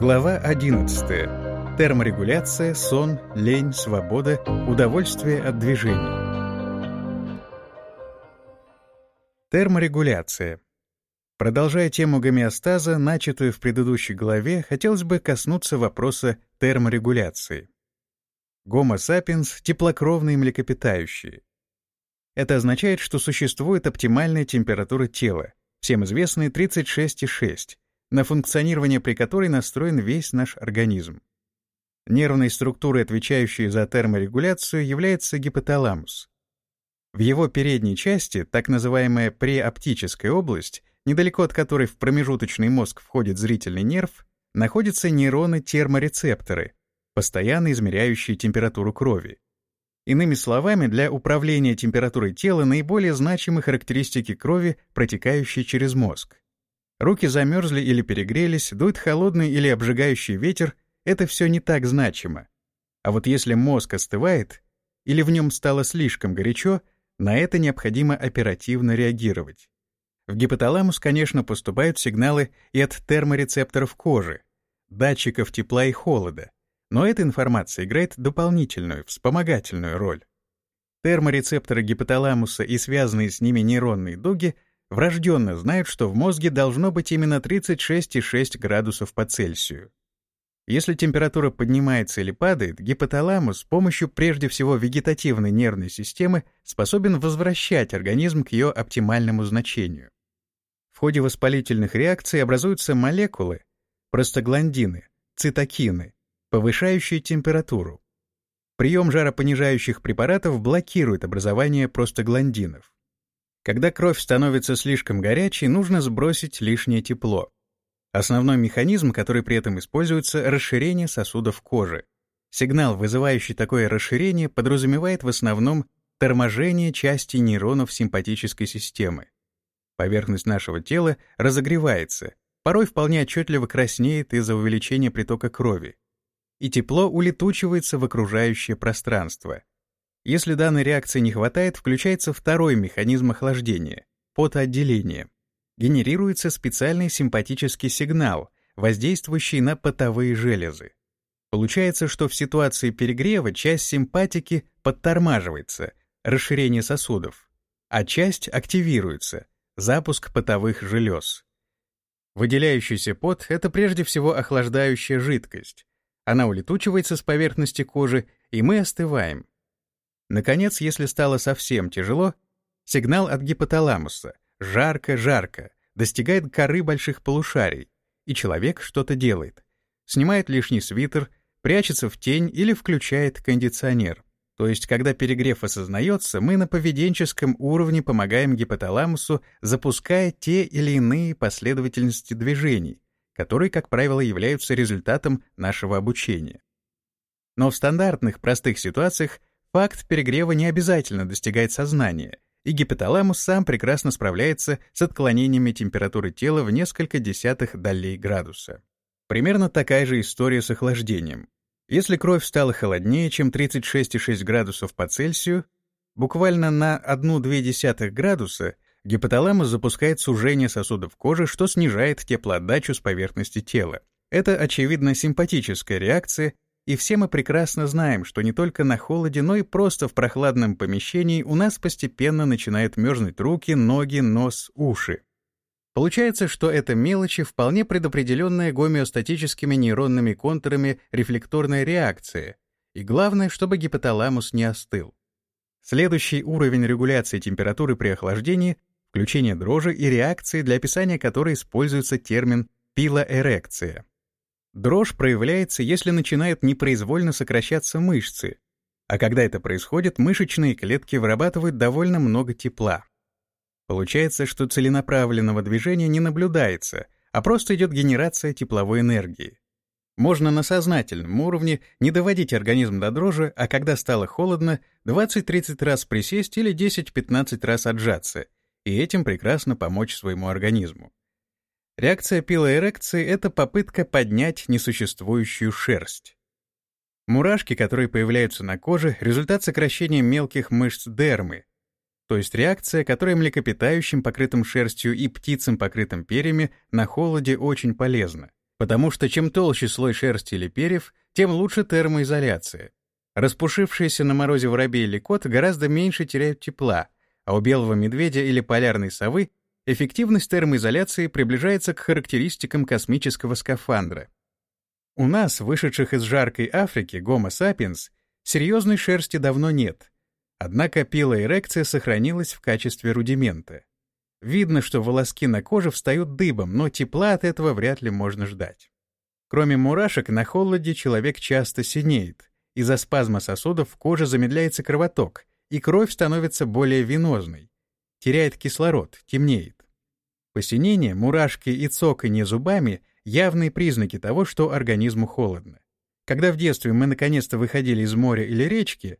Глава 11. Терморегуляция, сон, лень, свобода, удовольствие от движений. Терморегуляция. Продолжая тему гомеостаза, начатую в предыдущей главе, хотелось бы коснуться вопроса терморегуляции. Гомо сапиенс — теплокровные млекопитающие. Это означает, что существует оптимальная температура тела, всем известная 36,6, на функционирование при которой настроен весь наш организм. Нервной структурой, отвечающей за терморегуляцию, является гипоталамус. В его передней части, так называемая преоптическая область, недалеко от которой в промежуточный мозг входит зрительный нерв, находятся нейроны-терморецепторы, постоянно измеряющие температуру крови. Иными словами, для управления температурой тела наиболее значимы характеристики крови, протекающей через мозг. Руки замерзли или перегрелись, дует холодный или обжигающий ветер — это все не так значимо. А вот если мозг остывает или в нем стало слишком горячо, на это необходимо оперативно реагировать. В гипоталамус, конечно, поступают сигналы и от терморецепторов кожи, датчиков тепла и холода, но эта информация играет дополнительную, вспомогательную роль. Терморецепторы гипоталамуса и связанные с ними нейронные дуги — врожденно знают, что в мозге должно быть именно 36,6 градусов по Цельсию. Если температура поднимается или падает, гипоталамус с помощью прежде всего вегетативной нервной системы способен возвращать организм к ее оптимальному значению. В ходе воспалительных реакций образуются молекулы, простагландины, цитокины, повышающие температуру. Прием жаропонижающих препаратов блокирует образование простагландинов. Когда кровь становится слишком горячей, нужно сбросить лишнее тепло. Основной механизм, который при этом используется, — расширение сосудов кожи. Сигнал, вызывающий такое расширение, подразумевает в основном торможение части нейронов симпатической системы. Поверхность нашего тела разогревается, порой вполне отчетливо краснеет из-за увеличения притока крови, и тепло улетучивается в окружающее пространство. Если данной реакции не хватает, включается второй механизм охлаждения — потоотделение. Генерируется специальный симпатический сигнал, воздействующий на потовые железы. Получается, что в ситуации перегрева часть симпатики подтормаживается, расширение сосудов, а часть активируется, запуск потовых желез. Выделяющийся пот — это прежде всего охлаждающая жидкость. Она улетучивается с поверхности кожи, и мы остываем. Наконец, если стало совсем тяжело, сигнал от гипоталамуса «жарко-жарко» достигает коры больших полушарий, и человек что-то делает. Снимает лишний свитер, прячется в тень или включает кондиционер. То есть, когда перегрев осознается, мы на поведенческом уровне помогаем гипоталамусу, запуская те или иные последовательности движений, которые, как правило, являются результатом нашего обучения. Но в стандартных простых ситуациях Факт перегрева не обязательно достигает сознания, и гипоталамус сам прекрасно справляется с отклонениями температуры тела в несколько десятых долей градуса. Примерно такая же история с охлаждением. Если кровь стала холоднее, чем 36,6 градусов по Цельсию, буквально на 1,2 градуса гипоталамус запускает сужение сосудов кожи, что снижает теплоотдачу с поверхности тела. Это, очевидно, симпатическая реакция, и все мы прекрасно знаем, что не только на холоде, но и просто в прохладном помещении у нас постепенно начинают мерзнуть руки, ноги, нос, уши. Получается, что это мелочи вполне предопределенная гомеостатическими нейронными контурами рефлекторная реакция, и главное, чтобы гипоталамус не остыл. Следующий уровень регуляции температуры при охлаждении — включение дрожи и реакции, для описания которой используется термин пилоэрекция. Дрожь проявляется, если начинают непроизвольно сокращаться мышцы, а когда это происходит, мышечные клетки вырабатывают довольно много тепла. Получается, что целенаправленного движения не наблюдается, а просто идет генерация тепловой энергии. Можно на сознательном уровне не доводить организм до дрожи, а когда стало холодно, 20-30 раз присесть или 10-15 раз отжаться, и этим прекрасно помочь своему организму. Реакция пилоэрекции — это попытка поднять несуществующую шерсть. Мурашки, которые появляются на коже, — результат сокращения мелких мышц дермы, то есть реакция, которая млекопитающим, покрытым шерстью, и птицам, покрытым перьями, на холоде очень полезна. Потому что чем толще слой шерсти или перьев, тем лучше термоизоляция. Распушившиеся на морозе воробей или кот гораздо меньше теряют тепла, а у белого медведя или полярной совы эффективность термоизоляции приближается к характеристикам космического скафандра. У нас, вышедших из жаркой Африки, Homo sapiens, серьезной шерсти давно нет, однако пилоэрекция сохранилась в качестве рудимента. Видно, что волоски на коже встают дыбом, но тепла от этого вряд ли можно ждать. Кроме мурашек, на холоде человек часто синеет. Из-за спазма сосудов в коже замедляется кровоток, и кровь становится более венозной. Теряет кислород, темнеет. Посинение, мурашки и цоканье зубами — явные признаки того, что организму холодно. Когда в детстве мы наконец-то выходили из моря или речки,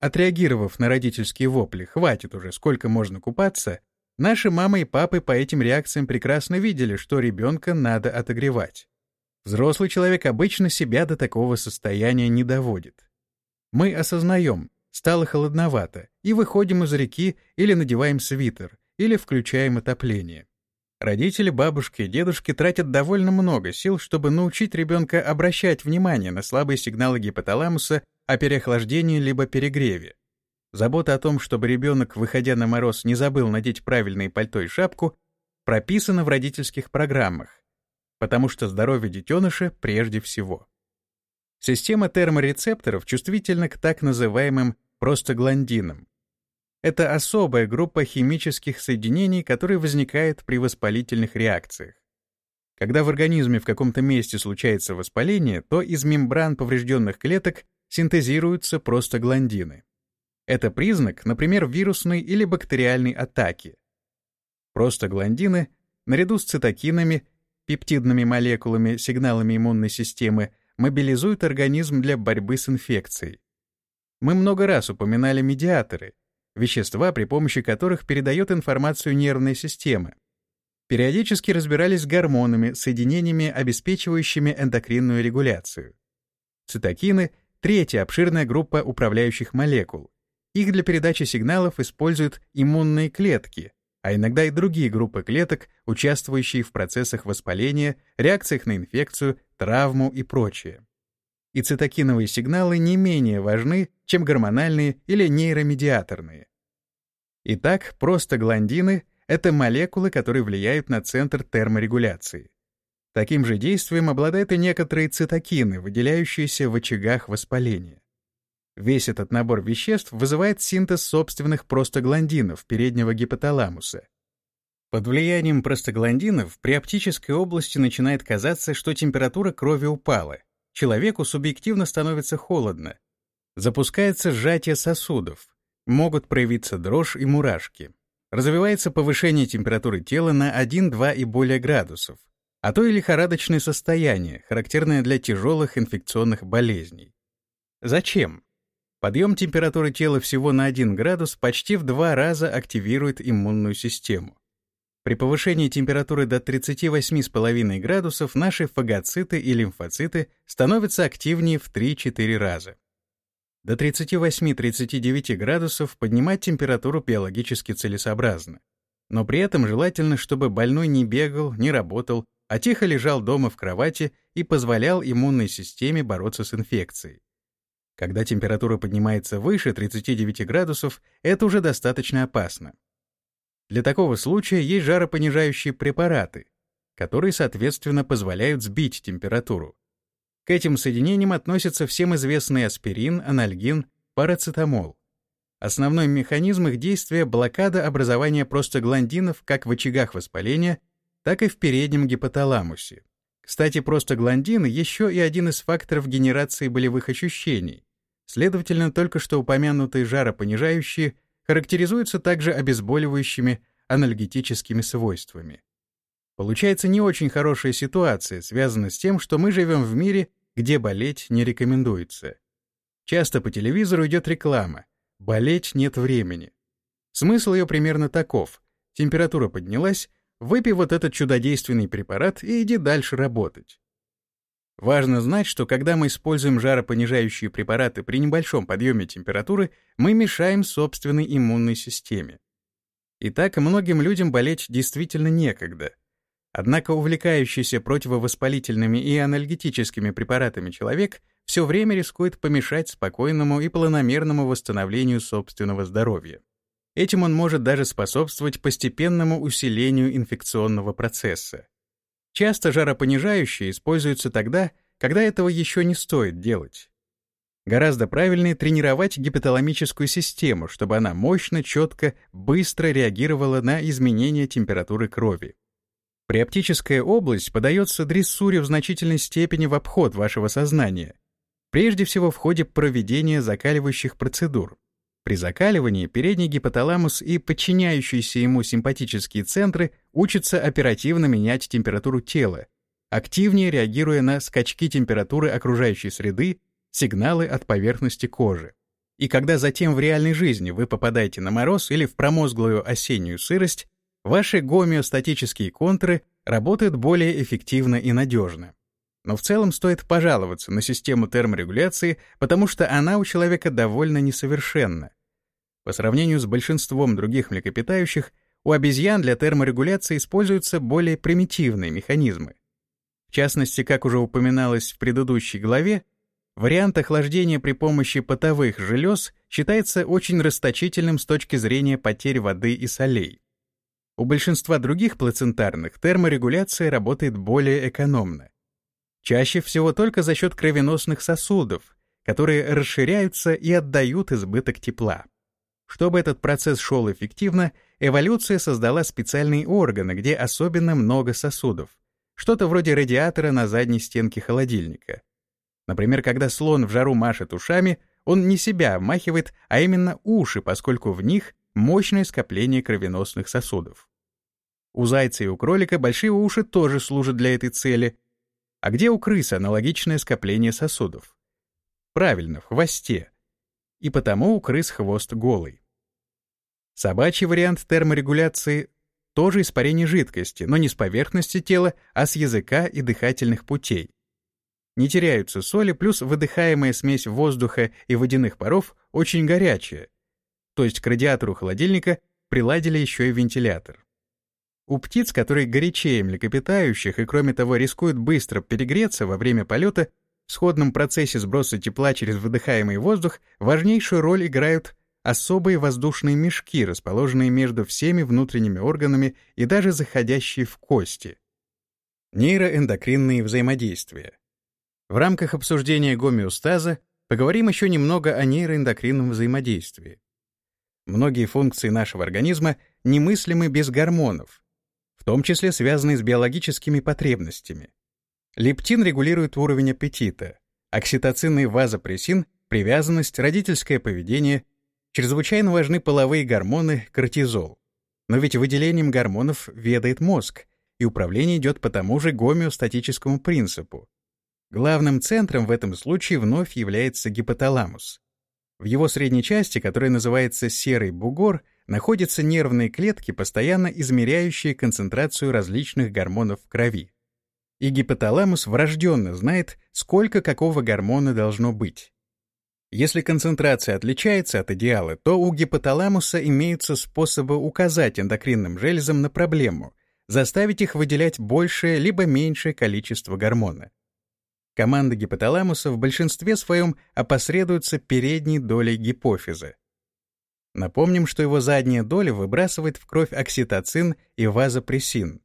отреагировав на родительские вопли «хватит уже, сколько можно купаться», наши мамы и папы по этим реакциям прекрасно видели, что ребенка надо отогревать. Взрослый человек обычно себя до такого состояния не доводит. Мы осознаем, стало холодновато, и выходим из реки или надеваем свитер, или включаем отопление. Родители, бабушки дедушки тратят довольно много сил, чтобы научить ребенка обращать внимание на слабые сигналы гипоталамуса о переохлаждении либо перегреве. Забота о том, чтобы ребенок, выходя на мороз, не забыл надеть правильные пальто и шапку, прописана в родительских программах, потому что здоровье детеныша прежде всего. Система терморецепторов чувствительна к так называемым простагландинам, это особая группа химических соединений, которые возникают при воспалительных реакциях. Когда в организме в каком-то месте случается воспаление, то из мембран поврежденных клеток синтезируются простагландины. Это признак, например, вирусной или бактериальной атаки. Простагландины, наряду с цитокинами, пептидными молекулами, сигналами иммунной системы, мобилизуют организм для борьбы с инфекцией. Мы много раз упоминали медиаторы — вещества, при помощи которых передает информацию нервная система. Периодически разбирались с гормонами, соединениями, обеспечивающими эндокринную регуляцию. Цитокины — третья обширная группа управляющих молекул. Их для передачи сигналов используют иммунные клетки, а иногда и другие группы клеток, участвующие в процессах воспаления, реакциях на инфекцию, травму и прочее. И цитокиновые сигналы не менее важны, чем гормональные или нейромедиаторные. Итак, простагландины — это молекулы, которые влияют на центр терморегуляции. Таким же действием обладают и некоторые цитокины, выделяющиеся в очагах воспаления. Весь этот набор веществ вызывает синтез собственных простагландинов переднего гипоталамуса. Под влиянием простагландинов при оптической области начинает казаться, что температура крови упала. Человеку субъективно становится холодно. Запускается сжатие сосудов, могут проявиться дрожь и мурашки. Развивается повышение температуры тела на 1-2 и более градусов, а то и лихорадочное состояние, характерное для тяжелых инфекционных болезней. Зачем? Подъем температуры тела всего на 1 градус почти в два раза активирует иммунную систему. При повышении температуры до 38,5 градусов наши фагоциты и лимфоциты становятся активнее в 3-4 раза. До 38-39 градусов поднимать температуру биологически целесообразно. Но при этом желательно, чтобы больной не бегал, не работал, а тихо лежал дома в кровати и позволял иммунной системе бороться с инфекцией. Когда температура поднимается выше 39 градусов, это уже достаточно опасно. Для такого случая есть жаропонижающие препараты, которые, соответственно, позволяют сбить температуру. К этим соединениям относятся всем известные аспирин, анальгин, парацетамол. Основной механизм их действия — блокада образования простагландинов как в очагах воспаления, так и в переднем гипоталамусе. Кстати, простагландины — еще и один из факторов генерации болевых ощущений. Следовательно, только что упомянутые жаропонижающие характеризуются также обезболивающими анальгетическими свойствами. Получается не очень хорошая ситуация, связанная с тем, что мы живем в мире, где болеть не рекомендуется. Часто по телевизору идет реклама «болеть нет времени». Смысл ее примерно таков. Температура поднялась, выпей вот этот чудодейственный препарат и иди дальше работать. Важно знать, что когда мы используем жаропонижающие препараты при небольшом подъеме температуры, мы мешаем собственной иммунной системе. Итак, многим людям болеть действительно некогда. Однако увлекающийся противовоспалительными и анальгетическими препаратами человек все время рискует помешать спокойному и планомерному восстановлению собственного здоровья. Этим он может даже способствовать постепенному усилению инфекционного процесса. Часто жаропонижающие используются тогда, когда этого еще не стоит делать. Гораздо правильнее тренировать гипоталамическую систему, чтобы она мощно, четко, быстро реагировала на изменения температуры крови. Приоптическая область подается дрессуре в значительной степени в обход вашего сознания, прежде всего в ходе проведения закаливающих процедур. При закаливании передний гипоталамус и подчиняющиеся ему симпатические центры учатся оперативно менять температуру тела, активнее реагируя на скачки температуры окружающей среды, сигналы от поверхности кожи. И когда затем в реальной жизни вы попадаете на мороз или в промозглую осеннюю сырость, ваши гомеостатические контуры работают более эффективно и надежно. Но в целом стоит пожаловаться на систему терморегуляции, потому что она у человека довольно несовершенна. По сравнению с большинством других млекопитающих, у обезьян для терморегуляции используются более примитивные механизмы. В частности, как уже упоминалось в предыдущей главе, вариант охлаждения при помощи потовых желез считается очень расточительным с точки зрения потерь воды и солей. У большинства других плацентарных терморегуляция работает более экономно. Чаще всего только за счет кровеносных сосудов, которые расширяются и отдают избыток тепла. Чтобы этот процесс шел эффективно, эволюция создала специальные органы, где особенно много сосудов. Что-то вроде радиатора на задней стенке холодильника. Например, когда слон в жару машет ушами, он не себя обмахивает, а именно уши, поскольку в них мощное скопление кровеносных сосудов. У зайца и у кролика большие уши тоже служат для этой цели. А где у крысы аналогичное скопление сосудов? Правильно, в хвосте и потому у крыс хвост голый. Собачий вариант терморегуляции — тоже испарение жидкости, но не с поверхности тела, а с языка и дыхательных путей. Не теряются соли, плюс выдыхаемая смесь воздуха и водяных паров очень горячая, то есть к радиатору холодильника приладили еще и вентилятор. У птиц, которые горячее млекопитающих и, кроме того, рискуют быстро перегреться во время полета, в сходном процессе сброса тепла через выдыхаемый воздух важнейшую роль играют особые воздушные мешки, расположенные между всеми внутренними органами и даже заходящие в кости. Нейроэндокринные взаимодействия. В рамках обсуждения гомеостаза поговорим еще немного о нейроэндокринном взаимодействии. Многие функции нашего организма немыслимы без гормонов, в том числе связанные с биологическими потребностями. Лептин регулирует уровень аппетита, окситоцин и вазопрессин — привязанность, родительское поведение, чрезвычайно важны половые гормоны, кортизол. Но ведь выделением гормонов ведает мозг, и управление идет по тому же гомеостатическому принципу. Главным центром в этом случае вновь является гипоталамус. В его средней части, которая называется серый бугор, находятся нервные клетки, постоянно измеряющие концентрацию различных гормонов в крови и гипоталамус врожденно знает, сколько какого гормона должно быть. Если концентрация отличается от идеала, то у гипоталамуса имеются способы указать эндокринным железам на проблему, заставить их выделять большее либо меньшее количество гормона. Команда гипоталамуса в большинстве своем опосредуется передней долей гипофиза. Напомним, что его задняя доля выбрасывает в кровь окситоцин и вазопрессин,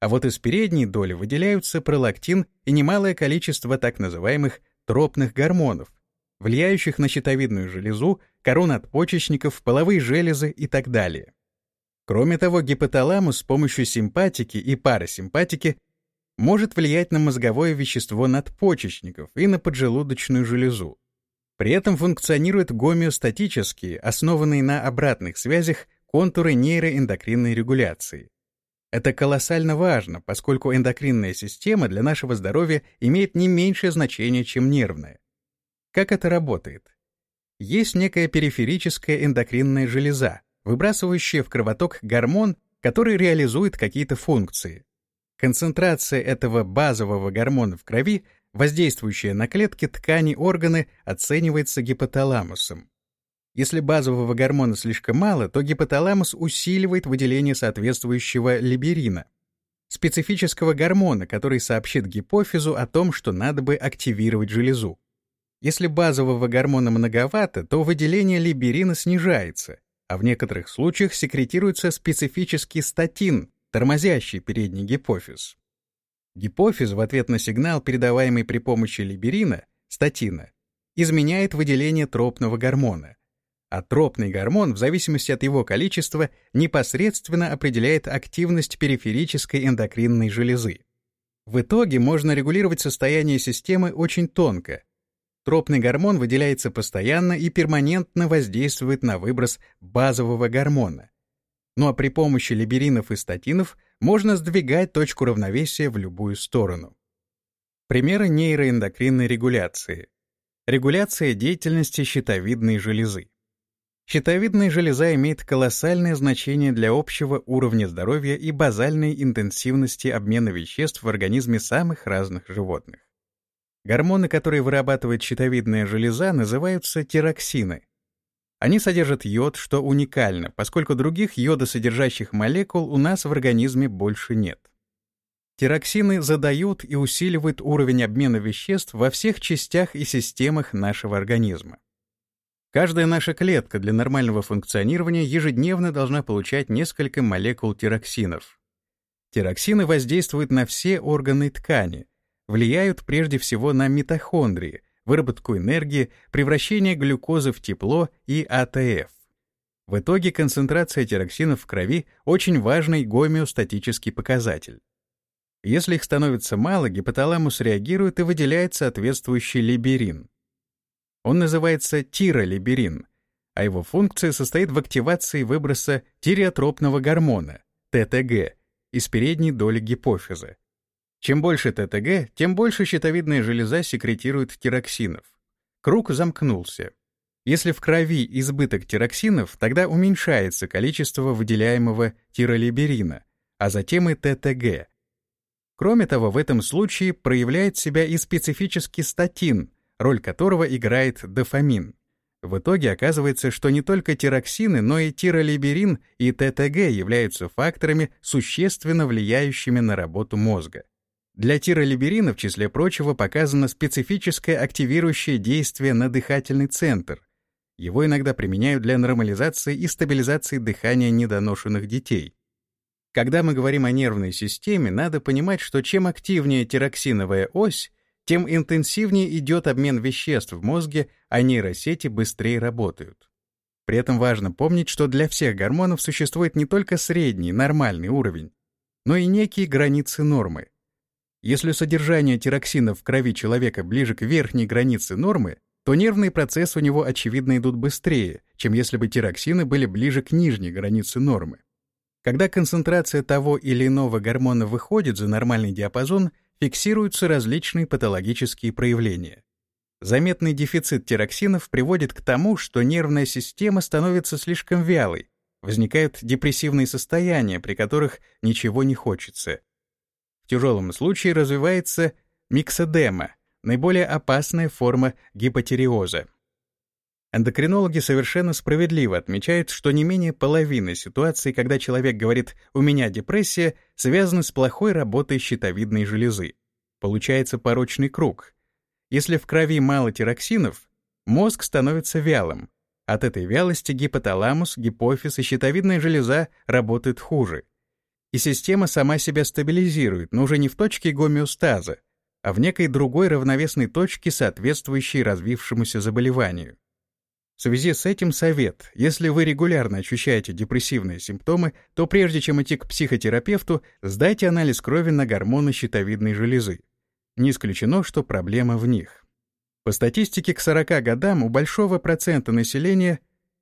а вот из передней доли выделяются пролактин и немалое количество так называемых тропных гормонов, влияющих на щитовидную железу, корону надпочечников, половые железы и так далее. Кроме того, гипоталамус с помощью симпатики и парасимпатики может влиять на мозговое вещество надпочечников и на поджелудочную железу. При этом функционируют гомеостатические, основанные на обратных связях, контуры нейроэндокринной регуляции. Это колоссально важно, поскольку эндокринная система для нашего здоровья имеет не меньшее значение, чем нервная. Как это работает? Есть некая периферическая эндокринная железа, выбрасывающая в кровоток гормон, который реализует какие-то функции. Концентрация этого базового гормона в крови, воздействующая на клетки, ткани, органы, оценивается гипоталамусом. Если базового гормона слишком мало, то гипоталамус усиливает выделение соответствующего либерина. специфического гормона, который сообщит гипофизу о том, что надо бы активировать железу. Если базового гормона многовато, то выделение либерина снижается, а в некоторых случаях секретируется специфический статин, тормозящий передний гипофиз. Гипофиз в ответ на сигнал, передаваемый при помощи либерина, статина, изменяет выделение тропного гормона. А тропный гормон, в зависимости от его количества, непосредственно определяет активность периферической эндокринной железы. В итоге можно регулировать состояние системы очень тонко. Тропный гормон выделяется постоянно и перманентно воздействует на выброс базового гормона. Ну а при помощи либеринов и статинов можно сдвигать точку равновесия в любую сторону. Примеры нейроэндокринной регуляции. Регуляция деятельности щитовидной железы. Щитовидная железа имеет колоссальное значение для общего уровня здоровья и базальной интенсивности обмена веществ в организме самых разных животных. Гормоны, которые вырабатывает щитовидная железа, называются тироксины. Они содержат йод, что уникально, поскольку других йодосодержащих молекул у нас в организме больше нет. Тироксины задают и усиливают уровень обмена веществ во всех частях и системах нашего организма. Каждая наша клетка для нормального функционирования ежедневно должна получать несколько молекул тироксинов. Тироксины воздействуют на все органы, ткани, влияют прежде всего на митохондрии, выработку энергии, превращение глюкозы в тепло и АТФ. В итоге концентрация тироксинов в крови — очень важный гомеостатический показатель. Если их становится мало, гипоталамус реагирует и выделяет соответствующий либерин. Он называется тиролиберин, а его функция состоит в активации выброса тиреотропного гормона, ТТГ, из передней доли гипофиза. Чем больше ТТГ, тем больше щитовидная железа секретирует тироксинов. Круг замкнулся. Если в крови избыток тироксинов, тогда уменьшается количество выделяемого тиролиберина, а затем и ТТГ. Кроме того, в этом случае проявляет себя и специфический статин, роль которого играет дофамин. В итоге оказывается, что не только тироксины, но и тиролиберин и ТТГ являются факторами, существенно влияющими на работу мозга. Для тиролиберина, в числе прочего, показано специфическое активирующее действие на дыхательный центр. Его иногда применяют для нормализации и стабилизации дыхания недоношенных детей. Когда мы говорим о нервной системе, надо понимать, что чем активнее тироксиновая ось, тем интенсивнее идет обмен веществ в мозге, а нейросети быстрее работают. При этом важно помнить, что для всех гормонов существует не только средний, нормальный уровень, но и некие границы нормы. Если содержание тироксина в крови человека ближе к верхней границе нормы, то нервные процессы у него очевидно идут быстрее, чем если бы тироксины были ближе к нижней границе нормы. Когда концентрация того или иного гормона выходит за нормальный диапазон, фиксируются различные патологические проявления. Заметный дефицит тироксинов приводит к тому, что нервная система становится слишком вялой, возникают депрессивные состояния, при которых ничего не хочется. В тяжелом случае развивается миксодема, наиболее опасная форма гипотиреоза. Эндокринологи совершенно справедливо отмечают, что не менее половины ситуаций, когда человек говорит «у меня депрессия», связаны с плохой работой щитовидной железы. Получается порочный круг. Если в крови мало тироксинов, мозг становится вялым. От этой вялости гипоталамус, гипофиз и щитовидная железа работают хуже. И система сама себя стабилизирует, но уже не в точке гомеостаза, а в некой другой равновесной точке, соответствующей развившемуся заболеванию. В связи с этим совет. Если вы регулярно ощущаете депрессивные симптомы, то прежде чем идти к психотерапевту, сдайте анализ крови на гормоны щитовидной железы. Не исключено, что проблема в них. По статистике, к 40 годам у большого процента населения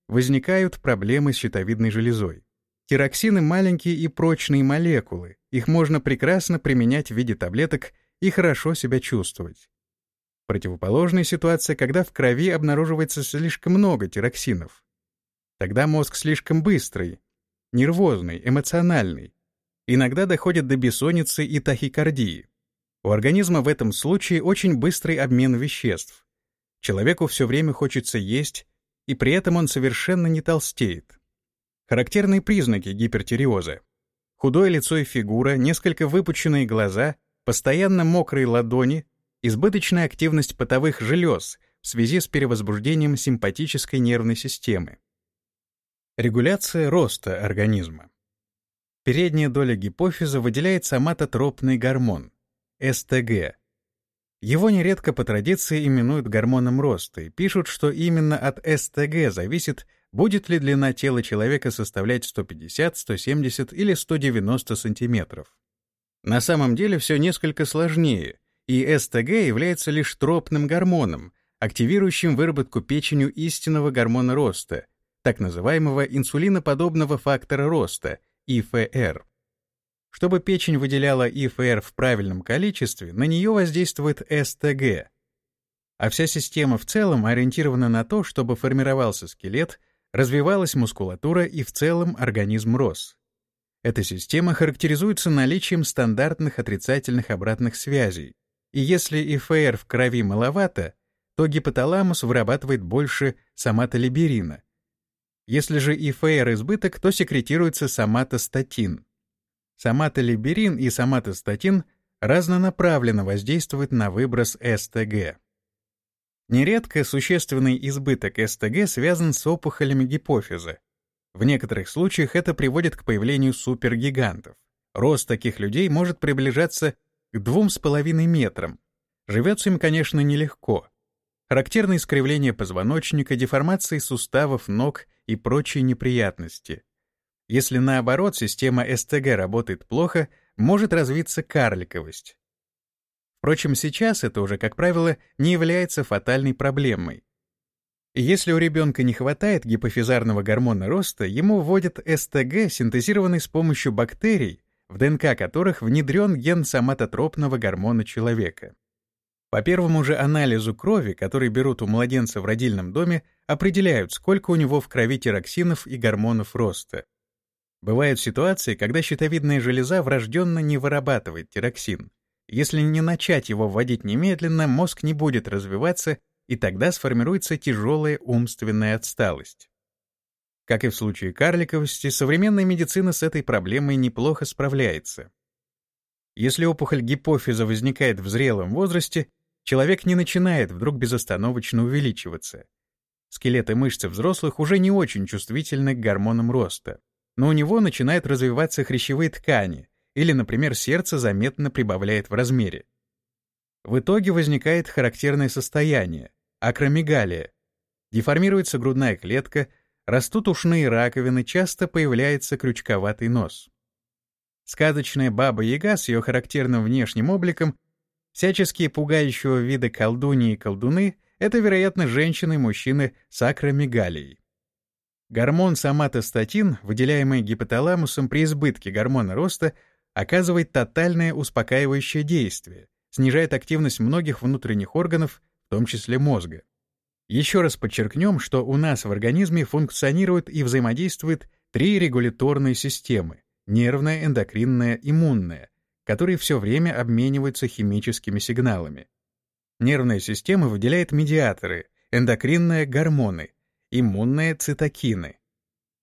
возникают проблемы с щитовидной железой. Тироксины — маленькие и прочные молекулы. Их можно прекрасно применять в виде таблеток и хорошо себя чувствовать. Противоположная ситуация, когда в крови обнаруживается слишком много тироксинов. Тогда мозг слишком быстрый, нервозный, эмоциональный. Иногда доходит до бессонницы и тахикардии. У организма в этом случае очень быстрый обмен веществ. Человеку все время хочется есть, и при этом он совершенно не толстеет. Характерные признаки гипертиреоза. худое лицо и фигура, несколько выпученные глаза, постоянно мокрые ладони, избыточная активность потовых желез в связи с перевозбуждением симпатической нервной системы. Регуляция роста организма. Передняя доля гипофиза выделяет соматотропный гормон — СТГ. Его нередко по традиции именуют гормоном роста и пишут, что именно от СТГ зависит, будет ли длина тела человека составлять 150, 170 или 190 сантиметров. На самом деле все несколько сложнее, и СТГ является лишь тропным гормоном, активирующим выработку печенью истинного гормона роста, так называемого инсулиноподобного фактора роста — ИФР. Чтобы печень выделяла ИФР в правильном количестве, на нее воздействует СТГ. А вся система в целом ориентирована на то, чтобы формировался скелет, развивалась мускулатура и в целом организм рос. Эта система характеризуется наличием стандартных отрицательных обратных связей. И если ИФР в крови маловато, то гипоталамус вырабатывает больше соматолиберина, если же ИФР избыток, то секретируется соматостатин. Соматолиберин и соматостатин разнонаправленно воздействуют на выброс СТГ. Нередко существенный избыток СТГ связан с опухолями гипофиза. В некоторых случаях это приводит к появлению супергигантов. Рост таких людей может приближаться к 2,5 метрам. Живется им, конечно, нелегко. Характерны искривления позвоночника, деформации суставов ног и прочие неприятности. Если наоборот система СТГ работает плохо, может развиться карликовость. Впрочем, сейчас это уже, как правило, не является фатальной проблемой. Если у ребенка не хватает гипофизарного гормона роста, ему вводят СТГ, синтезированный с помощью бактерий, в ДНК которых внедрен ген соматотропного гормона человека. По первому же анализу крови, который берут у младенца в родильном доме, определяют, сколько у него в крови тироксинов и гормонов роста. Бывают ситуации, когда щитовидная железа врожденно не вырабатывает тироксин. Если не начать его вводить немедленно, мозг не будет развиваться, и тогда сформируется тяжелая умственная отсталость. Как и в случае карликовости, современная медицина с этой проблемой неплохо справляется. Если опухоль гипофиза возникает в зрелом возрасте, Человек не начинает вдруг безостановочно увеличиваться. Скелеты мышцы взрослых уже не очень чувствительны к гормонам роста, но у него начинают развиваться хрящевые ткани, или, например, сердце заметно прибавляет в размере. В итоге возникает характерное состояние — акромегалия. Деформируется грудная клетка, растут ушные раковины, часто появляется крючковатый нос. Сказочная баба-яга с ее характерным внешним обликом Всяческие пугающего вида колдуньи и колдуны — это, вероятно, женщины и мужчины с акромегалией. Гормон соматостатин, выделяемый гипоталамусом при избытке гормона роста, оказывает тотальное успокаивающее действие, снижает активность многих внутренних органов, в том числе мозга. Еще раз подчеркнем, что у нас в организме функционируют и взаимодействуют три регуляторные системы — нервная, эндокринная, иммунная, которые все время обмениваются химическими сигналами. Нервная система выделяет медиаторы, эндокринные гормоны, иммунные цитокины.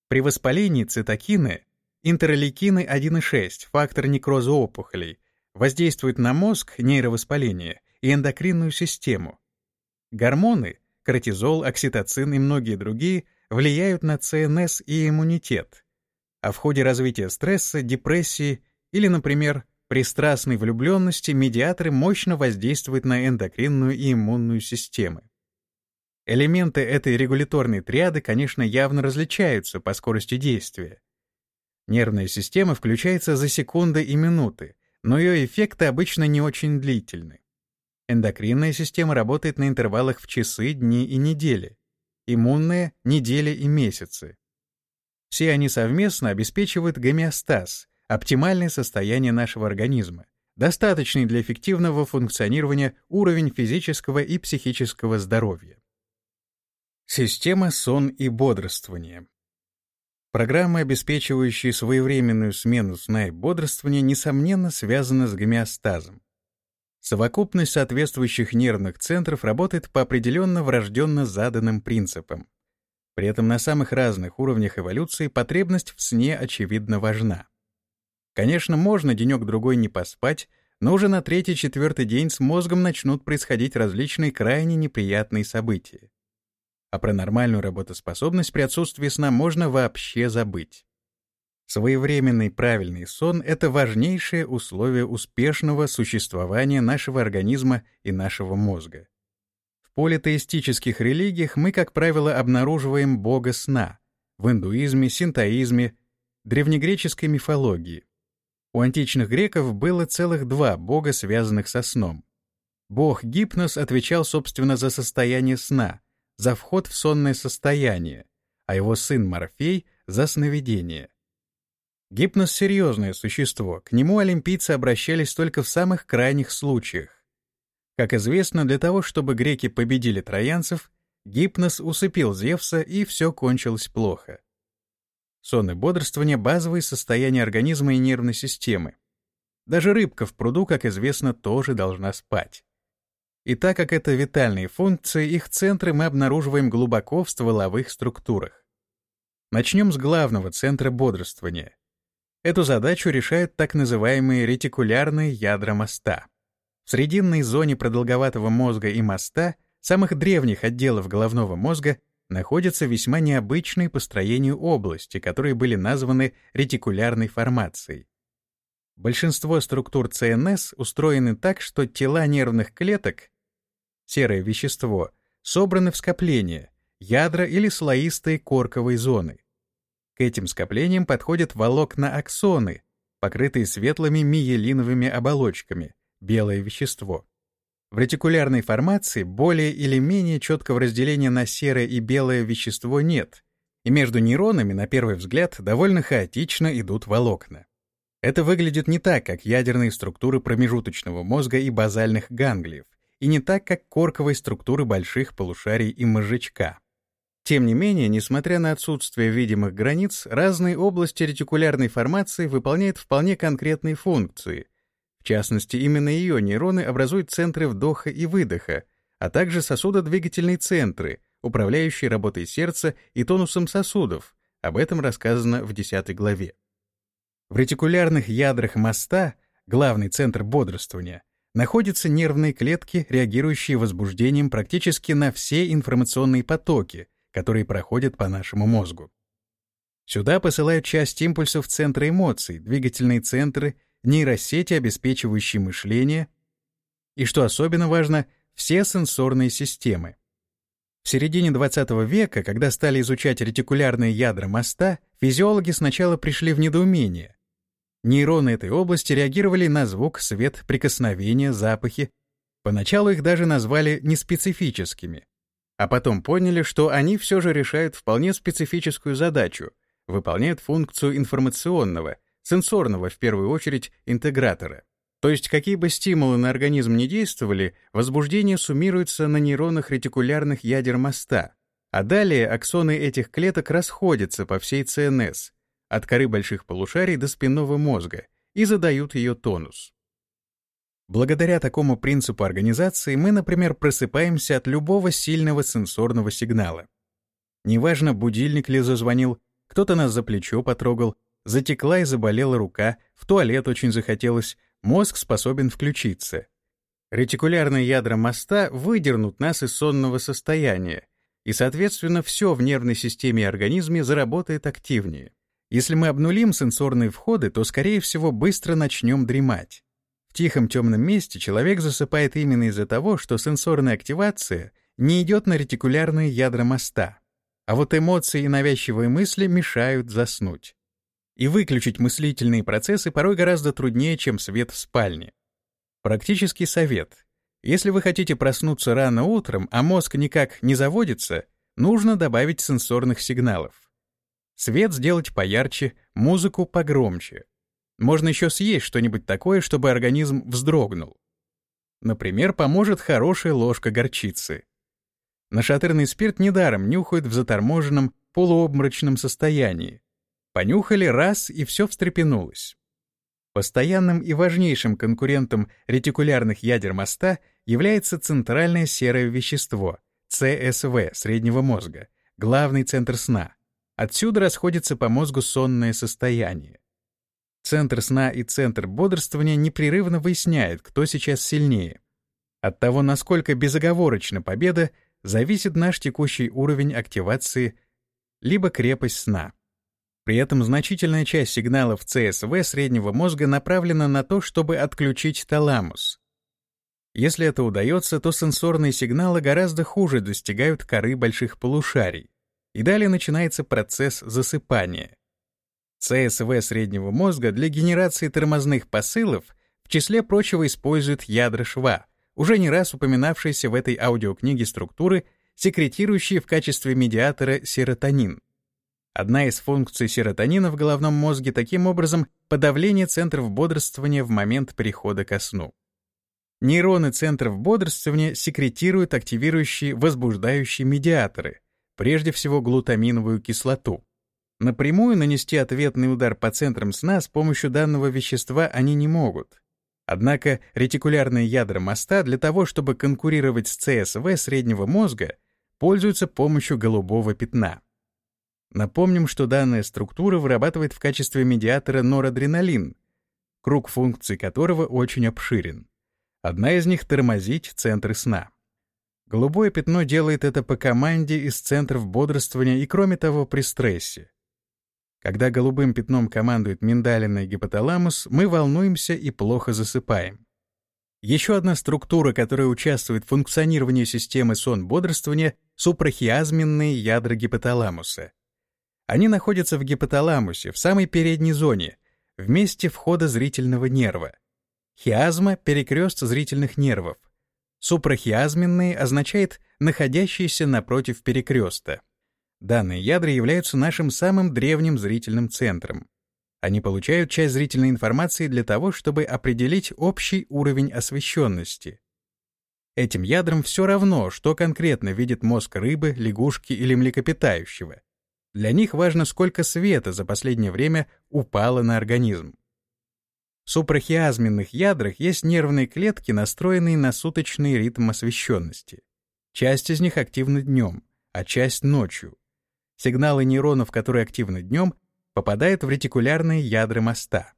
При воспалении цитокины, интерлейкины 1,6, фактор некроза опухолей, воздействуют на мозг, нейровоспаление и эндокринную систему. Гормоны, кортизол, окситоцин и многие другие, влияют на ЦНС и иммунитет. А в ходе развития стресса, депрессии или, например, при страстной влюбленности медиаторы мощно воздействуют на эндокринную и иммунную системы. Элементы этой регуляторной триады, конечно, явно различаются по скорости действия. Нервная система включается за секунды и минуты, но ее эффекты обычно не очень длительны. Эндокринная система работает на интервалах в часы, дни и недели, иммунная — недели и месяцы. Все они совместно обеспечивают гомеостаз, оптимальное состояние нашего организма, достаточный для эффективного функционирования уровень физического и психического здоровья. Система сон и бодрствования. Программы, обеспечивающие своевременную смену сна и бодрствования, несомненно связаны с гомеостазом. Совокупность соответствующих нервных центров работает по определенно врожденно заданным принципам. При этом на самых разных уровнях эволюции потребность в сне очевидно важна. Конечно, можно денек-другой не поспать, но уже на третий-четвертый день с мозгом начнут происходить различные крайне неприятные события. А про нормальную работоспособность при отсутствии сна можно вообще забыть. Своевременный правильный сон — это важнейшее условие успешного существования нашего организма и нашего мозга. В политеистических религиях мы, как правило, обнаруживаем бога сна — в индуизме, синтоизме, древнегреческой мифологии. У античных греков было целых два бога, связанных со сном. Бог Гипнос отвечал, собственно, за состояние сна, за вход в сонное состояние, а его сын Морфей — за сновидение. Гипнос — серьезное существо, к нему олимпийцы обращались только в самых крайних случаях. Как известно, для того, чтобы греки победили троянцев, Гипнос усыпил Зевса, и все кончилось плохо. Сон и бодрствование — базовые состояния организма и нервной системы. Даже рыбка в пруду, как известно, тоже должна спать. И так как это витальные функции, их центры мы обнаруживаем глубоко в стволовых структурах. Начнем с главного центра бодрствования Эту задачу решают так называемые ретикулярные ядра моста. В срединной зоне продолговатого мозга и моста, самых древних отделов головного мозга, находятся весьма необычные по строению области, которые были названы ретикулярной формацией. Большинство структур ЦНС устроены так, что тела нервных клеток, серое вещество, собраны в скопления, ядра или слоистые корковые зоны. К этим скоплениям подходят волокна аксоны, покрытые светлыми миелиновыми оболочками, белое вещество. В ретикулярной формации более или менее четкого разделения на серое и белое вещество нет, и между нейронами, на первый взгляд, довольно хаотично идут волокна. Это выглядит не так, как ядерные структуры промежуточного мозга и базальных ганглиев, и не так, как корковые структуры больших полушарий и мозжечка. Тем не менее, несмотря на отсутствие видимых границ, разные области ретикулярной формации выполняют вполне конкретные функции. В частности, именно ее нейроны образуют центры вдоха и выдоха, а также сосудодвигательные центры, управляющие работой сердца и тонусом сосудов. Об этом рассказано в 10 главе. В ретикулярных ядрах моста, главный центр бодрствования, находятся нервные клетки, реагирующие возбуждением практически на все информационные потоки, которые проходят по нашему мозгу. Сюда посылают часть импульсов центра эмоций, двигательные центры, нейросети, обеспечивающие мышление, и, что особенно важно, все сенсорные системы. В середине XX века, когда стали изучать ретикулярные ядра моста, физиологи сначала пришли в недоумение. Нейроны этой области реагировали на звук, свет, прикосновения, запахи. Поначалу их даже назвали неспецифическими а потом поняли, что они все же решают вполне специфическую задачу, выполняют функцию информационного, сенсорного в первую очередь, интегратора. То есть какие бы стимулы на организм не действовали, возбуждение суммируется на нейронах ретикулярных ядер моста, а далее аксоны этих клеток расходятся по всей ЦНС, от коры больших полушарий до спинного мозга, и задают ее тонус. Благодаря такому принципу организации мы, например, просыпаемся от любого сильного сенсорного сигнала. Неважно, будильник ли зазвонил, кто-то нас за плечо потрогал, затекла и заболела рука, в туалет очень захотелось, мозг способен включиться. Ретикулярные ядра моста выдернут нас из сонного состояния, и, соответственно, все в нервной системе и организме заработает активнее. Если мы обнулим сенсорные входы, то, скорее всего, быстро начнем дремать. В тихом темном месте человек засыпает именно из-за того, что сенсорная активация не идет на ретикулярные ядра моста, а вот эмоции и навязчивые мысли мешают заснуть. И выключить мыслительные процессы порой гораздо труднее, чем свет в спальне. Практический совет. Если вы хотите проснуться рано утром, а мозг никак не заводится, нужно добавить сенсорных сигналов. Свет сделать поярче, музыку погромче. Можно еще съесть что-нибудь такое, чтобы организм вздрогнул. Например, поможет хорошая ложка горчицы. Нашатырный спирт недаром нюхают в заторможенном, полуобморочном состоянии. Понюхали раз, и все встрепенулось. Постоянным и важнейшим конкурентом ретикулярных ядер моста является центральное серое вещество, ЦСВ среднего мозга, главный центр сна. Отсюда расходится по мозгу сонное состояние. Центр сна и центр бодрствования непрерывно выясняют, кто сейчас сильнее. От того, насколько безоговорочна победа, зависит наш текущий уровень активации либо крепость сна. При этом значительная часть сигналов ЦСВ среднего мозга направлена на то, чтобы отключить таламус. Если это удается, то сенсорные сигналы гораздо хуже достигают коры больших полушарий. И далее начинается процесс засыпания. ЦСВ среднего мозга для генерации тормозных посылов в числе прочего использует ядра шва, уже не раз упоминавшиеся в этой аудиокниге структуры, секретирующие в качестве медиатора серотонин. Одна из функций серотонина в головном мозге таким образом подавление центров бодрствования в момент перехода ко сну. Нейроны центров бодрствования секретируют активирующие возбуждающие медиаторы, прежде всего глутаминовую кислоту. Напрямую нанести ответный удар по центрам сна с помощью данного вещества они не могут. Однако ретикулярные ядра моста для того, чтобы конкурировать с ЦСВ среднего мозга, пользуются помощью голубого пятна. Напомним, что данная структура вырабатывает в качестве медиатора норадреналин, круг функций которого очень обширен. Одна из них — тормозить центры сна. Голубое пятно делает это по команде из центров бодрствования и, кроме того, при стрессе. Когда голубым пятном командует миндалина и гипоталамус, мы волнуемся и плохо засыпаем. Еще одна структура, которая участвует в функционировании системы сон-бодрствования — супрахиазменные ядра гипоталамуса. Они находятся в гипоталамусе, в самой передней зоне, в месте входа зрительного нерва. Хиазма — перекрест зрительных нервов. Супрахиазменные означает «находящиеся напротив перекреста». Данные ядра являются нашим самым древним зрительным центром. Они получают часть зрительной информации для того, чтобы определить общий уровень освещенности. Этим ядрам все равно, что конкретно видит мозг рыбы, лягушки или млекопитающего. Для них важно, сколько света за последнее время упало на организм. В супрахиазменных ядрах есть нервные клетки, настроенные на суточный ритм освещенности. Часть из них активна днем, а часть — ночью. Сигналы нейронов, которые активны днем, попадают в ретикулярные ядра моста,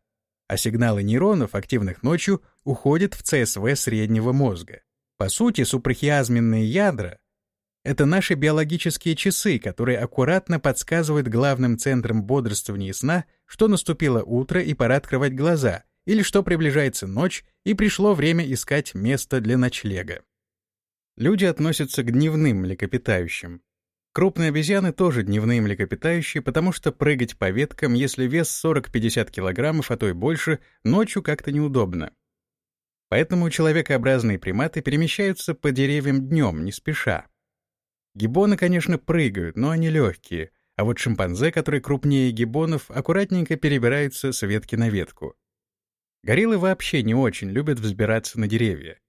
а сигналы нейронов, активных ночью, уходят в ЦСВ среднего мозга. По сути, супрахиазменные ядра — это наши биологические часы, которые аккуратно подсказывают главным центрам бодрствования и сна, что наступило утро и пора открывать глаза — или что приближается ночь и пришло время искать место для ночлега. Люди относятся к дневным млекопитающим. Крупные обезьяны тоже дневные млекопитающие, потому что прыгать по веткам, если вес 40-50 килограммов, а то и больше, ночью как-то неудобно. Поэтому человекообразные приматы перемещаются по деревьям днем, не спеша. Гибоны, конечно, прыгают, но они легкие, а вот шимпанзе, которые крупнее гибонов, аккуратненько перебираются с ветки на ветку. Гориллы вообще не очень любят взбираться на деревья,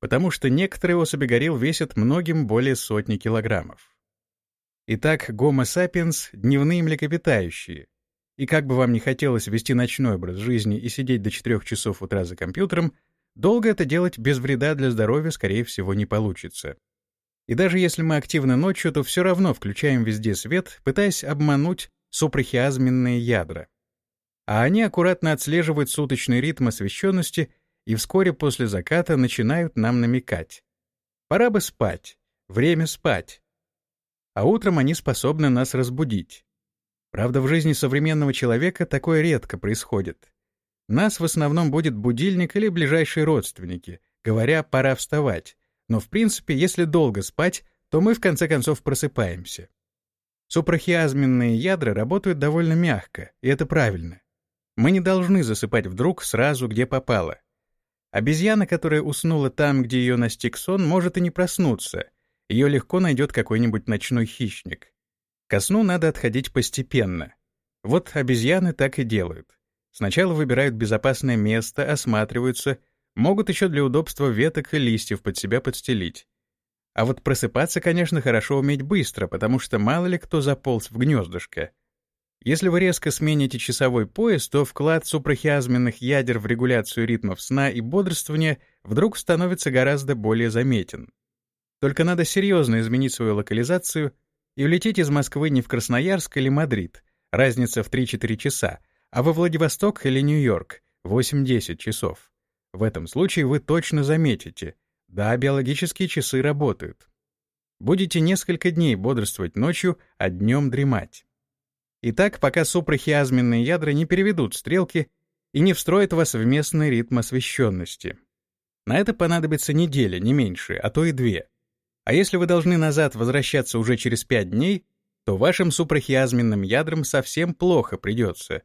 потому что некоторые особи горилл весят многим более сотни килограммов. Итак, гомо sapiens — дневные млекопитающие. И как бы вам ни хотелось вести ночной образ жизни и сидеть до 4 часов утра за компьютером, долго это делать без вреда для здоровья, скорее всего, не получится. И даже если мы активны ночью, то все равно включаем везде свет, пытаясь обмануть супрахиазменные ядра а они аккуратно отслеживают суточный ритм освещенности и вскоре после заката начинают нам намекать. Пора бы спать, время спать. А утром они способны нас разбудить. Правда, в жизни современного человека такое редко происходит. Нас в основном будет будильник или ближайшие родственники, говоря «пора вставать», но в принципе, если долго спать, то мы в конце концов просыпаемся. Супрахиазменные ядра работают довольно мягко, и это правильно. Мы не должны засыпать вдруг сразу, где попало. Обезьяна, которая уснула там, где ее настиг сон, может и не проснуться. Ее легко найдет какой-нибудь ночной хищник. Ко сну надо отходить постепенно. Вот обезьяны так и делают. Сначала выбирают безопасное место, осматриваются, могут еще для удобства веток и листьев под себя подстелить. А вот просыпаться, конечно, хорошо уметь быстро, потому что мало ли кто заполз в гнездышко — если вы резко смените часовой пояс, то вклад супрахиазменных ядер в регуляцию ритмов сна и бодрствования вдруг становится гораздо более заметен. Только надо серьезно изменить свою локализацию и улететь из Москвы не в Красноярск или Мадрид, разница в 3-4 часа, а во Владивосток или Нью-Йорк — 8-10 часов. В этом случае вы точно заметите, да, биологические часы работают. Будете несколько дней бодрствовать ночью, а днем дремать. Итак, пока супрахиазменные ядра не переведут стрелки и не встроят вас в местный ритм освещенности. На это понадобится неделя, не меньше, а то и две. А если вы должны назад возвращаться уже через пять дней, то вашим супрахиазменным ядрам совсем плохо придется.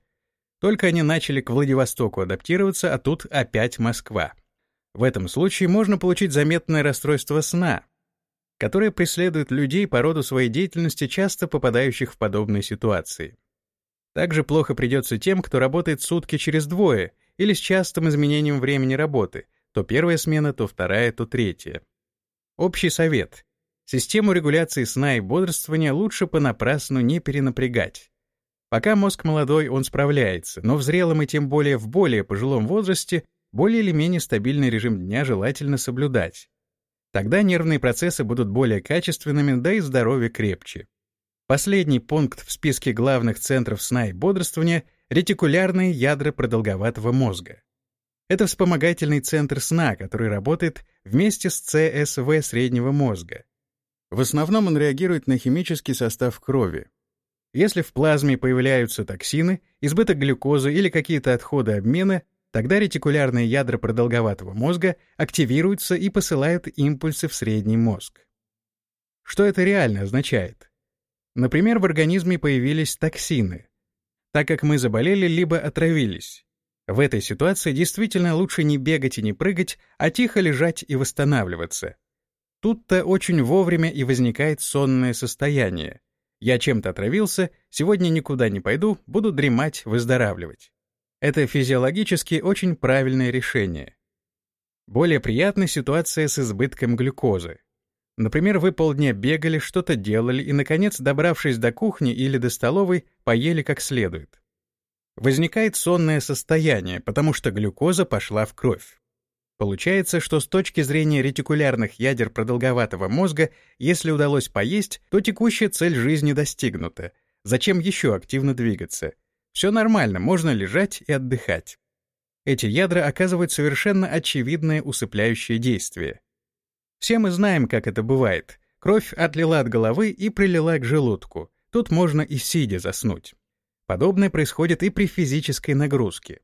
Только они начали к Владивостоку адаптироваться, а тут опять Москва. В этом случае можно получить заметное расстройство сна, которое преследует людей по роду своей деятельности, часто попадающих в подобные ситуации. Также плохо придется тем, кто работает сутки через двое или с частым изменением времени работы, то первая смена, то вторая, то третья. Общий совет. Систему регуляции сна и бодрствования лучше понапрасну не перенапрягать. Пока мозг молодой, он справляется, но в зрелом и тем более в более пожилом возрасте более или менее стабильный режим дня желательно соблюдать. Тогда нервные процессы будут более качественными, да и здоровье крепче. Последний пункт в списке главных центров сна и бодрствования — ретикулярные ядра продолговатого мозга. Это вспомогательный центр сна, который работает вместе с ЦСВ среднего мозга. В основном он реагирует на химический состав крови. Если в плазме появляются токсины, избыток глюкозы или какие-то отходы обмена, тогда ретикулярные ядра продолговатого мозга активируются и посылают импульсы в средний мозг. Что это реально означает? Например, в организме появились токсины. Так как мы заболели либо отравились, в этой ситуации действительно лучше не бегать и не прыгать, а тихо лежать и восстанавливаться. Тут-то очень вовремя и возникает сонное состояние. Я чем-то отравился, сегодня никуда не пойду, буду дремать, выздоравливать. Это физиологически очень правильное решение. Более приятная ситуация с избытком глюкозы. Например, вы полдня бегали, что-то делали и, наконец, добравшись до кухни или до столовой, поели как следует возникает сонное состояние, потому что глюкоза пошла в кровь. Получается, что с точки зрения ретикулярных ядер продолговатого мозга, если удалось поесть, то текущая цель жизни достигнута. Зачем еще активно двигаться? Все нормально, можно лежать и отдыхать. Эти ядра оказывают совершенно очевидное усыпляющее действие. Все мы знаем, как это бывает. Кровь отлила от головы и прилила к желудку. Тут можно и сидя заснуть. Подобное происходит и при физической нагрузке.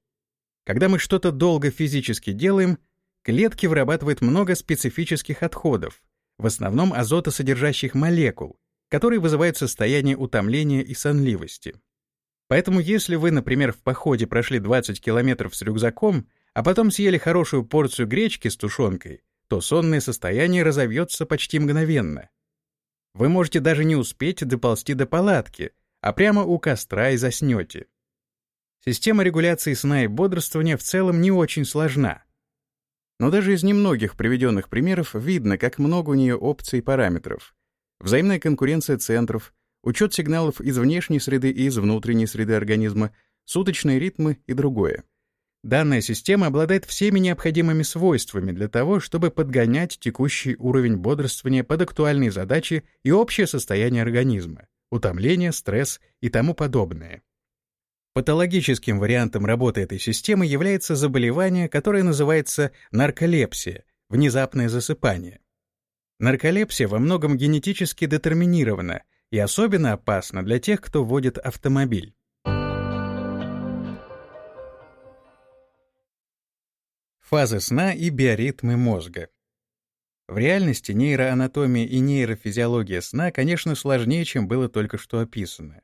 Когда мы что-то долго физически делаем, клетки вырабатывают много специфических отходов, в основном азотосодержащих молекул, которые вызывают состояние утомления и сонливости. Поэтому если вы, например, в походе прошли 20 километров с рюкзаком, а потом съели хорошую порцию гречки с тушенкой, то сонное состояние разовьется почти мгновенно. Вы можете даже не успеть доползти до палатки, а прямо у костра и заснете. Система регуляции сна и бодрствования в целом не очень сложна. Но даже из немногих приведенных примеров видно, как много у нее опций и параметров. Взаимная конкуренция центров, учет сигналов из внешней среды и из внутренней среды организма, суточные ритмы и другое. Данная система обладает всеми необходимыми свойствами для того, чтобы подгонять текущий уровень бодрствования под актуальные задачи и общее состояние организма утомление, стресс и тому подобное. Патологическим вариантом работы этой системы является заболевание, которое называется нарколепсия, внезапное засыпание. Нарколепсия во многом генетически детерминирована и особенно опасна для тех, кто водит автомобиль. Фазы сна и биоритмы мозга. В реальности нейроанатомия и нейрофизиология сна, конечно, сложнее, чем было только что описано.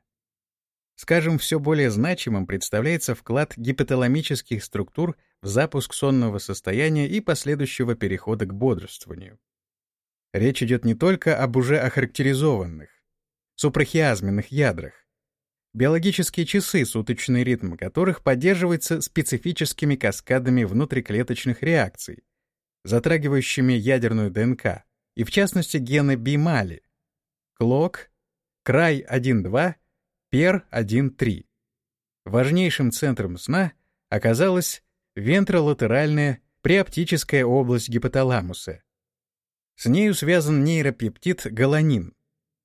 Скажем, все более значимым представляется вклад гипоталамических структур в запуск сонного состояния и последующего перехода к бодрствованию. Речь идет не только об уже охарактеризованных, супрахиазменных ядрах. Биологические часы, суточный ритм которых поддерживается специфическими каскадами внутриклеточных реакций, затрагивающими ядерную ДНК, и в частности гены Бимали, КЛОК, КРАЙ-1.2, ПЕР-1.3. Важнейшим центром сна оказалась вентролатеральная преоптическая область гипоталамуса. С нею связан нейропептид галанин.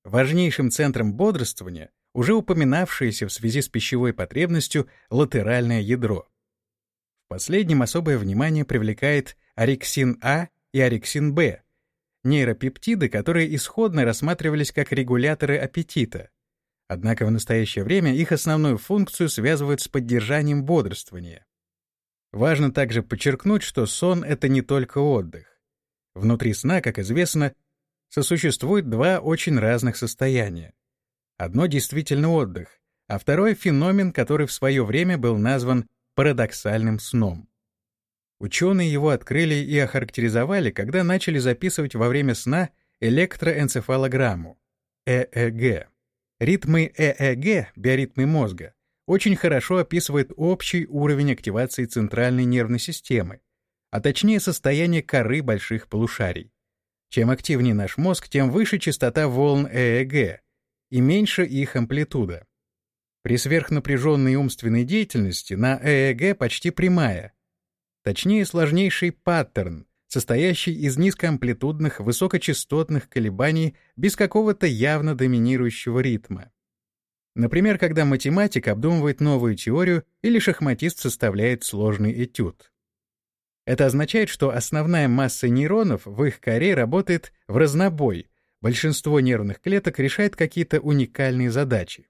Важнейшим центром бодрствования уже упоминавшееся в связи с пищевой потребностью латеральное ядро. В последнем особое внимание привлекает орексин А и орексин Б, нейропептиды, которые исходно рассматривались как регуляторы аппетита. Однако в настоящее время их основную функцию связывают с поддержанием бодрствования. Важно также подчеркнуть, что сон — это не только отдых. Внутри сна, как известно, сосуществует два очень разных состояния. Одно действительно отдых, а второе — феномен, который в свое время был назван парадоксальным сном. Ученые его открыли и охарактеризовали, когда начали записывать во время сна электроэнцефалограмму, ЭЭГ. Ритмы ЭЭГ, биоритмы мозга, очень хорошо описывают общий уровень активации центральной нервной системы, а точнее состояние коры больших полушарий. Чем активнее наш мозг, тем выше частота волн ЭЭГ и меньше их амплитуда. При сверхнапряженной умственной деятельности на ЭЭГ почти прямая, точнее сложнейший паттерн, состоящий из низкоамплитудных высокочастотных колебаний без какого-то явно доминирующего ритма. Например, когда математик обдумывает новую теорию или шахматист составляет сложный этюд. Это означает, что основная масса нейронов в их коре работает в разнобой, большинство нервных клеток решает какие-то уникальные задачи.